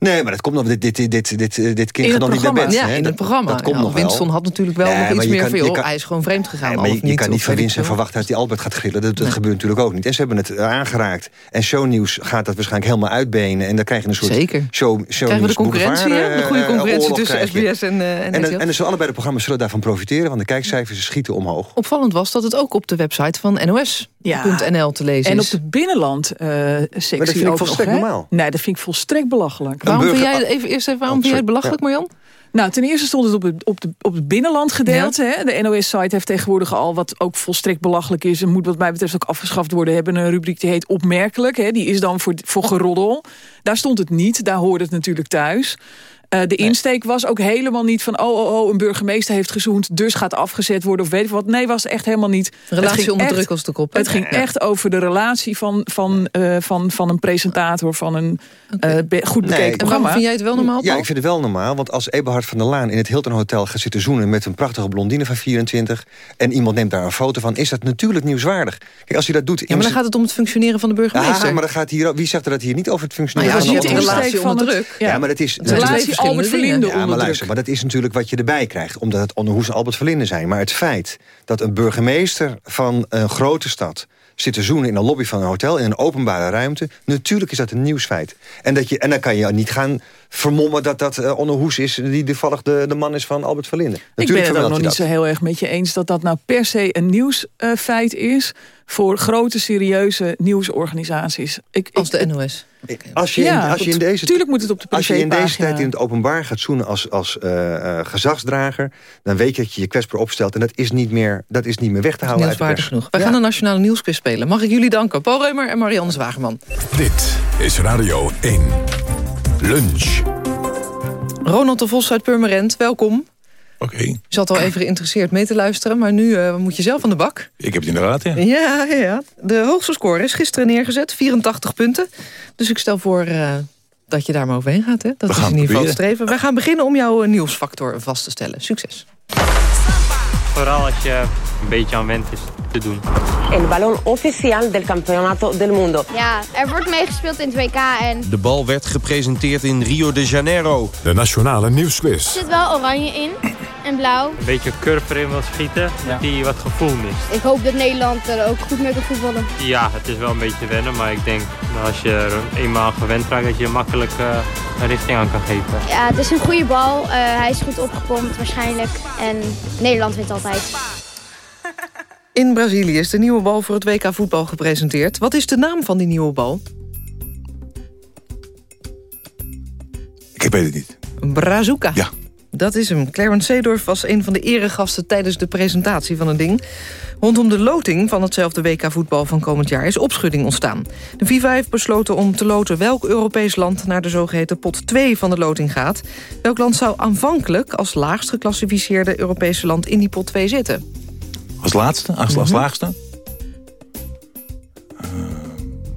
Nee, maar dat komt nog. Dit, dit, dit, dit, dit kind gaat nog niet naar bed. Ja, in het programma. Dat komt ja, nog Winston had natuurlijk wel nog iets meer van... hij is gewoon vreemd gegaan. maar je, je kan niet van Winston verwachten dat hij Albert gaat grillen. Dat, dat gebeurt natuurlijk ook niet. En ze hebben het aangeraakt. En shownieuws gaat dat waarschijnlijk helemaal uitbenen. En dan krijg je een soort Zeker. show, show Krijgen we de concurrentie, De goede concurrentie tussen SBS en En, en, en dus allebei de programma's zullen daarvan profiteren. Want de kijkcijfers schieten omhoog. Opvallend was dat het ook op de website van NOS.nl te lezen is. En op de binnenland-sectie Maar dat vind ik volstrekt normaal. Nee, dat vind ik volstrekt belachelijk. Waarom vind jij even eerst even, waarom oh, vind jij het belachelijk, Marjan? Nou, ten eerste stond het op het, op de, op het binnenland gedeelte. Hè? De NOS-site heeft tegenwoordig al, wat ook volstrekt belachelijk is... en moet wat mij betreft ook afgeschaft worden... hebben een rubriek die heet Opmerkelijk. Hè? Die is dan voor, voor geroddel. Daar stond het niet, daar hoorde het natuurlijk thuis. Uh, de insteek was ook helemaal niet van... oh, oh, oh, een burgemeester heeft gezoend, dus gaat afgezet worden... of weet ik wat. Nee, was echt helemaal niet. Relatie onder druk als de kop. Het ging echt over de relatie van, van, uh, van, van een presentator... van een uh, be goed bekeken nee, programma. vind jij het wel normaal, Paul? Ja, ik vind het wel normaal. Want als Eberhard van der Laan in het Hilton Hotel gaat zitten zoenen... met een prachtige blondine van 24... en iemand neemt daar een foto van... is dat natuurlijk nieuwswaardig. Kijk, als je dat doet... Ja, maar dan gaat het om het functioneren van de burgemeester. Ja, maar dan gaat hier, wie zegt er dat hier niet over het functioneren nou ja, van de relatie onder druk. Ja, maar dat is... Albert Verlinde ja, maar luister, maar dat is natuurlijk wat je erbij krijgt. Omdat het onderhoes Albert Verlinde zijn. Maar het feit dat een burgemeester van een grote stad zit te zoenen in een lobby van een hotel... in een openbare ruimte, natuurlijk is dat een nieuwsfeit. En, dat je, en dan kan je niet gaan vermommen dat dat uh, onderhoes is... die toevallig de, de man is van Albert Verlinde. Natuurlijk ik ben het ook nog niet zo heel erg met je eens... dat dat nou per se een nieuwsfeit uh, is... voor grote, serieuze nieuwsorganisaties. Ik, Als de NOS. Als je, ja, in, als je in deze, tuurlijk moet het op de Als je in deze tijd in het openbaar gaat zoenen als, als uh, gezagsdrager... dan weet je dat je je kwetsbaar opstelt. En dat is niet meer, dat is niet meer weg te houden. Nieuwswaardig genoeg. Wij ja. gaan een nationale nieuwsquiz spelen. Mag ik jullie danken? Paul Reumer en Marianne Zwageman. Dit is Radio 1. Lunch. Ronald de Vos uit Purmerend, welkom. Oké. Okay. Je zat al even geïnteresseerd mee te luisteren, maar nu uh, moet je zelf aan de bak. Ik heb het inderdaad, ja. Ja, ja, ja. De hoogste score is gisteren neergezet, 84 punten. Dus ik stel voor uh, dat je daar maar overheen gaat. Hè? Dat We is in ieder geval streven. Wij gaan beginnen om jouw nieuwsfactor vast te stellen. Succes. Vooral als je een beetje aan went is te doen. El balón oficial del Campeonato del Mundo. Ja, er wordt meegespeeld in het WK en... De bal werd gepresenteerd in Rio de Janeiro. De Nationale Nieuwsquiz. Er zit wel oranje in en blauw. Een beetje curve erin wil schieten, dat die wat gevoel mist. Ik hoop dat Nederland er ook goed mee kan voetballen. Ja, het is wel een beetje wennen, maar ik denk dat als je er eenmaal gewend raakt... dat je makkelijk uh, een richting aan kan geven. Ja, het is een goede bal. Uh, hij is goed opgepompt waarschijnlijk. En Nederland wint altijd. In Brazilië is de nieuwe bal voor het WK voetbal gepresenteerd. Wat is de naam van die nieuwe bal? Ik weet het niet. Brazuca. Ja. Dat is hem. Clarence Seedorf was een van de eregasten tijdens de presentatie van het ding. Rondom de loting van hetzelfde WK-voetbal van komend jaar is opschudding ontstaan. De FIFA heeft besloten om te loten welk Europees land naar de zogeheten pot 2 van de loting gaat. Welk land zou aanvankelijk als laagst geclassificeerde Europese land in die pot 2 zitten? Als laatste? Als, als laagste? Uh,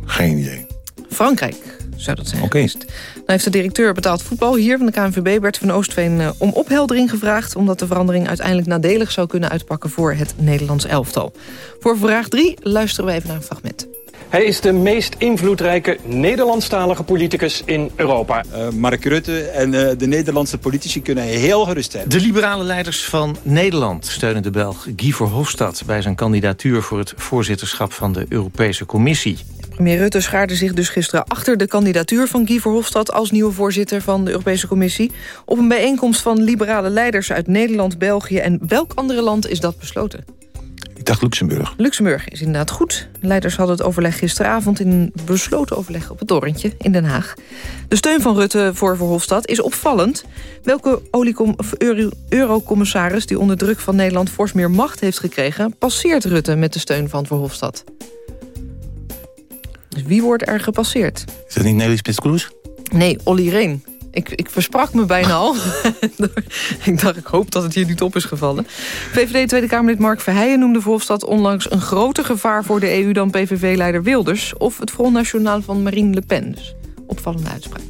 geen idee. Frankrijk zou dat zijn Oké. Nou heeft de directeur betaald voetbal hier van de KNVB... Bert van Oostveen uh, om opheldering gevraagd... omdat de verandering uiteindelijk nadelig zou kunnen uitpakken... voor het Nederlands elftal. Voor vraag 3 luisteren we even naar een fragment. Hij is de meest invloedrijke Nederlandstalige politicus in Europa. Uh, Mark Rutte en uh, de Nederlandse politici kunnen heel gerust zijn. De liberale leiders van Nederland steunen de Belg Guy Verhofstadt... bij zijn kandidatuur voor het voorzitterschap van de Europese Commissie. Premier Rutte schaarde zich dus gisteren achter de kandidatuur van Guy Verhofstadt... als nieuwe voorzitter van de Europese Commissie. Op een bijeenkomst van liberale leiders uit Nederland, België... en welk andere land is dat besloten? Ik dacht Luxemburg. Luxemburg is inderdaad goed. De leiders hadden het overleg gisteravond in een besloten overleg op het torentje in Den Haag. De steun van Rutte voor Verhofstadt is opvallend. Welke eurocommissaris die onder druk van Nederland fors meer macht heeft gekregen... passeert Rutte met de steun van Verhofstadt? Dus wie wordt er gepasseerd? Is dat niet Nelly Spits-Kroes? Nee, Olly Reen. Ik, ik versprak me bijna al. ik dacht, ik hoop dat het hier niet op is gevallen. VVD Tweede Kamerlid Mark Verheijen noemde Verhofstadt onlangs... een groter gevaar voor de EU dan PVV-leider Wilders... of het Front National van Marine Le Pen. Dus opvallende uitspraak.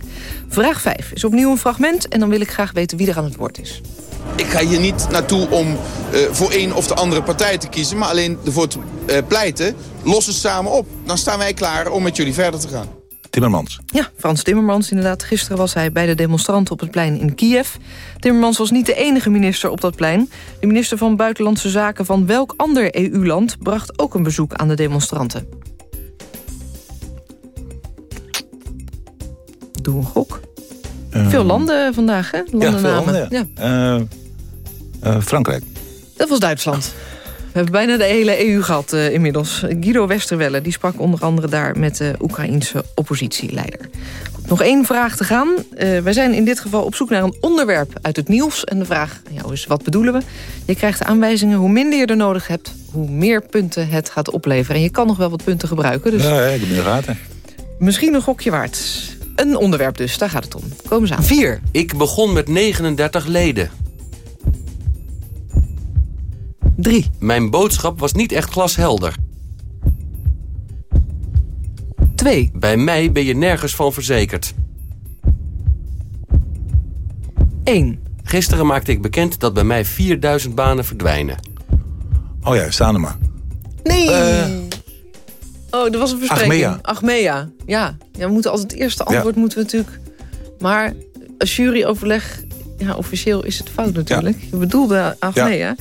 Vraag 5 is opnieuw een fragment... en dan wil ik graag weten wie er aan het woord is. Ik ga hier niet naartoe om uh, voor een of de andere partij te kiezen... maar alleen ervoor te uh, pleiten, los het samen op. Dan staan wij klaar om met jullie verder te gaan. Timmermans. Ja, Frans Timmermans inderdaad. Gisteren was hij bij de demonstranten op het plein in Kiev. Timmermans was niet de enige minister op dat plein. De minister van Buitenlandse Zaken van welk ander EU-land... bracht ook een bezoek aan de demonstranten. Doe een gok. Uh, Veel landen vandaag, hè? Landennamen. Ja, veel landen, ja. Uh, Frankrijk. Dat was Duitsland. We hebben bijna de hele EU gehad uh, inmiddels. Guido Westerwelle die sprak onder andere daar met de Oekraïense oppositieleider. Nog één vraag te gaan. Uh, wij zijn in dit geval op zoek naar een onderwerp uit het nieuws. En de vraag aan jou is, wat bedoelen we? Je krijgt aanwijzingen. Hoe minder je er nodig hebt, hoe meer punten het gaat opleveren. En je kan nog wel wat punten gebruiken. Dus ja, ja, ik heb de gaten. Misschien een gokje waard. Een onderwerp dus, daar gaat het om. Komen ze aan. 4. Ik begon met 39 leden. 3. Mijn boodschap was niet echt glashelder. 2. Bij mij ben je nergens van verzekerd. 1. Gisteren maakte ik bekend dat bij mij 4000 banen verdwijnen. Oh ja, staan er maar. Nee! Uh, oh, dat was een verspreking. Achmea. Achmea, ja. ja we moeten als het eerste antwoord ja. moeten we natuurlijk... Maar als juryoverleg... Ja, officieel is het fout natuurlijk. Je bedoelde Achmea.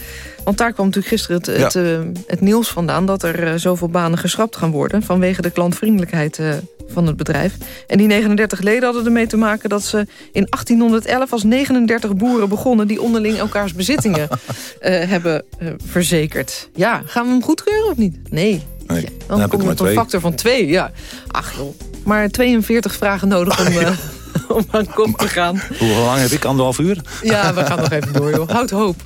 Want daar kwam natuurlijk gisteren het, het, uh, het, nieuws vandaan... dat er uh, zoveel banen geschrapt gaan worden... vanwege de klantvriendelijkheid uh, van het bedrijf. En die 39 leden hadden ermee te maken dat ze in 1811... als 39 boeren begonnen die onderling elkaars bezittingen hebben verzekerd. Ja, gaan we hem goedkeuren of niet? Nee. nee ja, dan, dan kom je op een factor van 2. Ja. Ach joh, maar 42 vragen nodig om... om aan kop te gaan. Hoe lang heb ik? Anderhalf uur? Ja, we gaan nog even door, joh. Houd hoop.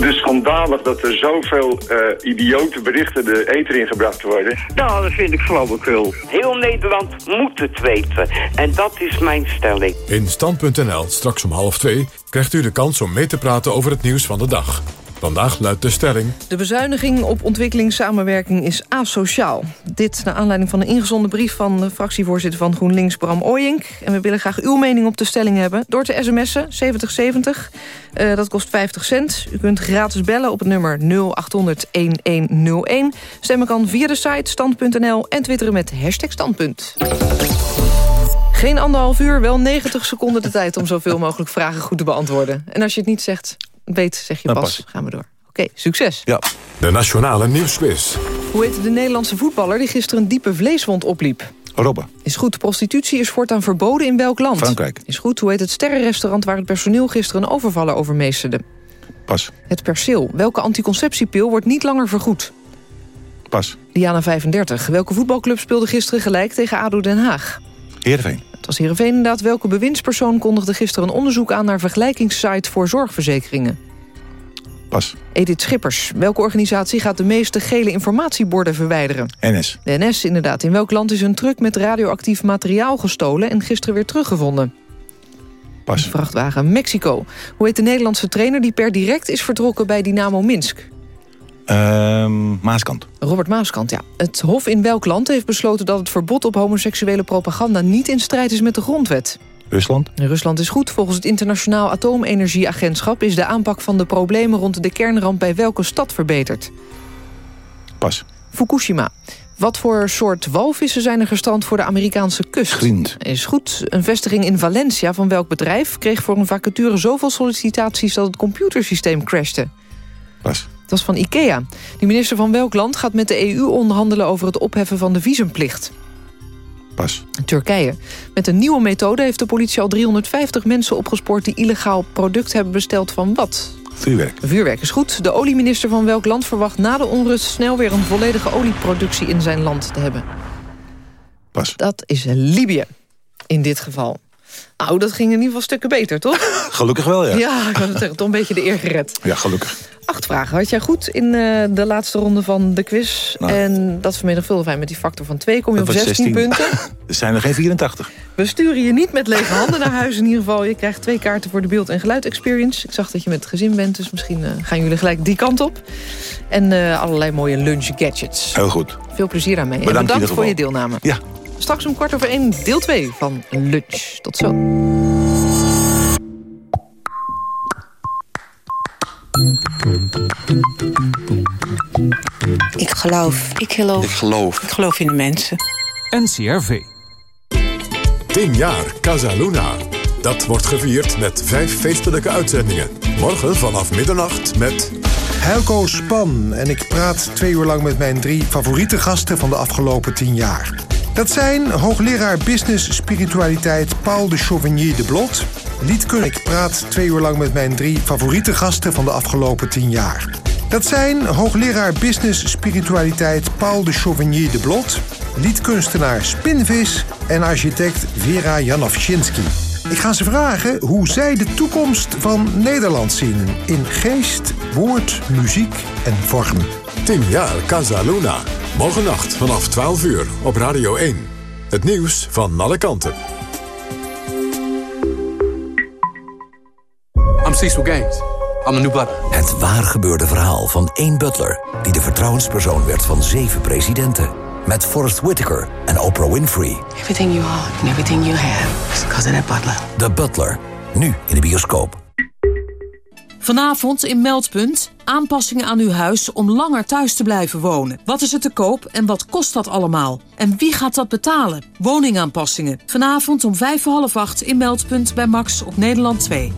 Dus schandalig dat er zoveel uh, idiote berichten de eter ingebracht worden. Nou, dat vind ik flauwekul. Heel Nederland moet het weten. En dat is mijn stelling. In Stand.nl, straks om half twee, krijgt u de kans om mee te praten over het nieuws van de dag. Vandaag luidt de stelling... De bezuiniging op ontwikkelingssamenwerking is asociaal. Dit naar aanleiding van een ingezonden brief van de fractievoorzitter van GroenLinks, Bram Ooyink. En we willen graag uw mening op de stelling hebben. Door te sms'en, 7070. Uh, dat kost 50 cent. U kunt gratis bellen op het nummer 0800-1101. Stemmen kan via de site stand.nl en twitteren met hashtag standpunt. Geen anderhalf uur, wel 90 seconden de tijd... om zoveel mogelijk vragen goed te beantwoorden. En als je het niet zegt, weet, zeg je pas. pas. Gaan we door. Oké, succes. Ja. De Nationale Nieuwsquiz. Hoe heet de Nederlandse voetballer die gisteren een diepe vleeswond opliep? Robben. Is goed, prostitutie is voortaan verboden in welk land? Frankrijk. Is goed, hoe heet het sterrenrestaurant waar het personeel gisteren een overvaller overmeesterde? Pas. Het perceel. Welke anticonceptiepil wordt niet langer vergoed? Pas. Diana 35. Welke voetbalclub speelde gisteren gelijk tegen ADO Den Haag? Heerenveen. Was Heerenveen inderdaad. Welke bewindspersoon kondigde gisteren een onderzoek aan... naar vergelijkingssite voor zorgverzekeringen? Pas. Edith Schippers. Welke organisatie gaat de meeste gele informatieborden verwijderen? NS. De NS inderdaad. In welk land is een truck met radioactief materiaal gestolen... en gisteren weer teruggevonden? Pas. Vrachtwagen Mexico. Hoe heet de Nederlandse trainer die per direct is vertrokken bij Dynamo Minsk? Ehm, Maaskant. Robert Maaskant, ja. Het Hof in welk land heeft besloten dat het verbod op homoseksuele propaganda... niet in strijd is met de grondwet? Rusland. Rusland is goed. Volgens het Internationaal Atoomenergieagentschap... is de aanpak van de problemen rond de kernramp bij welke stad verbeterd? Pas. Fukushima. Wat voor soort walvissen zijn er gestrand voor de Amerikaanse kust? Griend. Is goed. Een vestiging in Valencia van welk bedrijf... kreeg voor een vacature zoveel sollicitaties dat het computersysteem crashte? Pas. Het was van Ikea. Die minister van welk land gaat met de EU onderhandelen... over het opheffen van de visumplicht? Pas. Turkije. Met een nieuwe methode heeft de politie al 350 mensen opgespoord... die illegaal product hebben besteld van wat? Vuurwerk. Vuurwerk is goed. De olieminister van welk land verwacht na de onrust... snel weer een volledige olieproductie in zijn land te hebben? Pas. Dat is Libië, in dit geval. Nou, dat ging in ieder geval stukken beter, toch? Gelukkig wel, ja. Ja, ik was het toch een beetje de eer gered. Ja, gelukkig. Acht vragen had jij goed in eh, de laatste ronde van de quiz. Nou. En dat vermenigvuldigen wij met die factor van 2. Kom je op Dat was 16, 16. punten. Er zijn er geen 84. We sturen je niet met lege handen naar huis in ieder geval. Je krijgt twee kaarten voor de beeld- en geluid-experience. Ik zag dat je met het gezin bent, dus misschien eh, gaan jullie gelijk die kant op. En eh, allerlei mooie lunch gadgets. Heel goed. Veel plezier daarmee. Bedankt en bedankt voor je deelname. Ja. Straks om kwart over één, deel 2 van Lunch. Tot zo. Ik geloof. Ik geloof. Ik geloof. Ik geloof in de mensen. NCRV. 10 jaar Casa Luna. Dat wordt gevierd met vijf feestelijke uitzendingen. Morgen vanaf middernacht met... Helco Span en ik praat twee uur lang met mijn drie favoriete gasten van de afgelopen tien jaar. Dat zijn hoogleraar Business Spiritualiteit Paul de Chauvigny de Blot. Liedkunde. Ik praat twee uur lang met mijn drie favoriete gasten van de afgelopen tien jaar. Dat zijn hoogleraar Business Spiritualiteit Paul de Chauvigny de Blot. Liedkunstenaar Spinvis en architect Vera Janowczynski. Ik ga ze vragen hoe zij de toekomst van Nederland zien. In geest, woord, muziek en vorm. 10 jaar Casa Luna. Morgennacht vanaf 12 uur op Radio 1. Het nieuws van alle kanten. I'm Cecil Gaines. I'm the new butler. Het waar gebeurde verhaal van één butler... die de vertrouwenspersoon werd van zeven presidenten. Met Forrest Whitaker en Oprah Winfrey. Everything you are and everything you have is because of that butler. The Butler. Nu in de bioscoop. Vanavond in Meldpunt aanpassingen aan uw huis om langer thuis te blijven wonen. Wat is er te koop en wat kost dat allemaal? En wie gaat dat betalen? Woningaanpassingen. Vanavond om vijf voor half acht in Meldpunt bij Max op Nederland 2.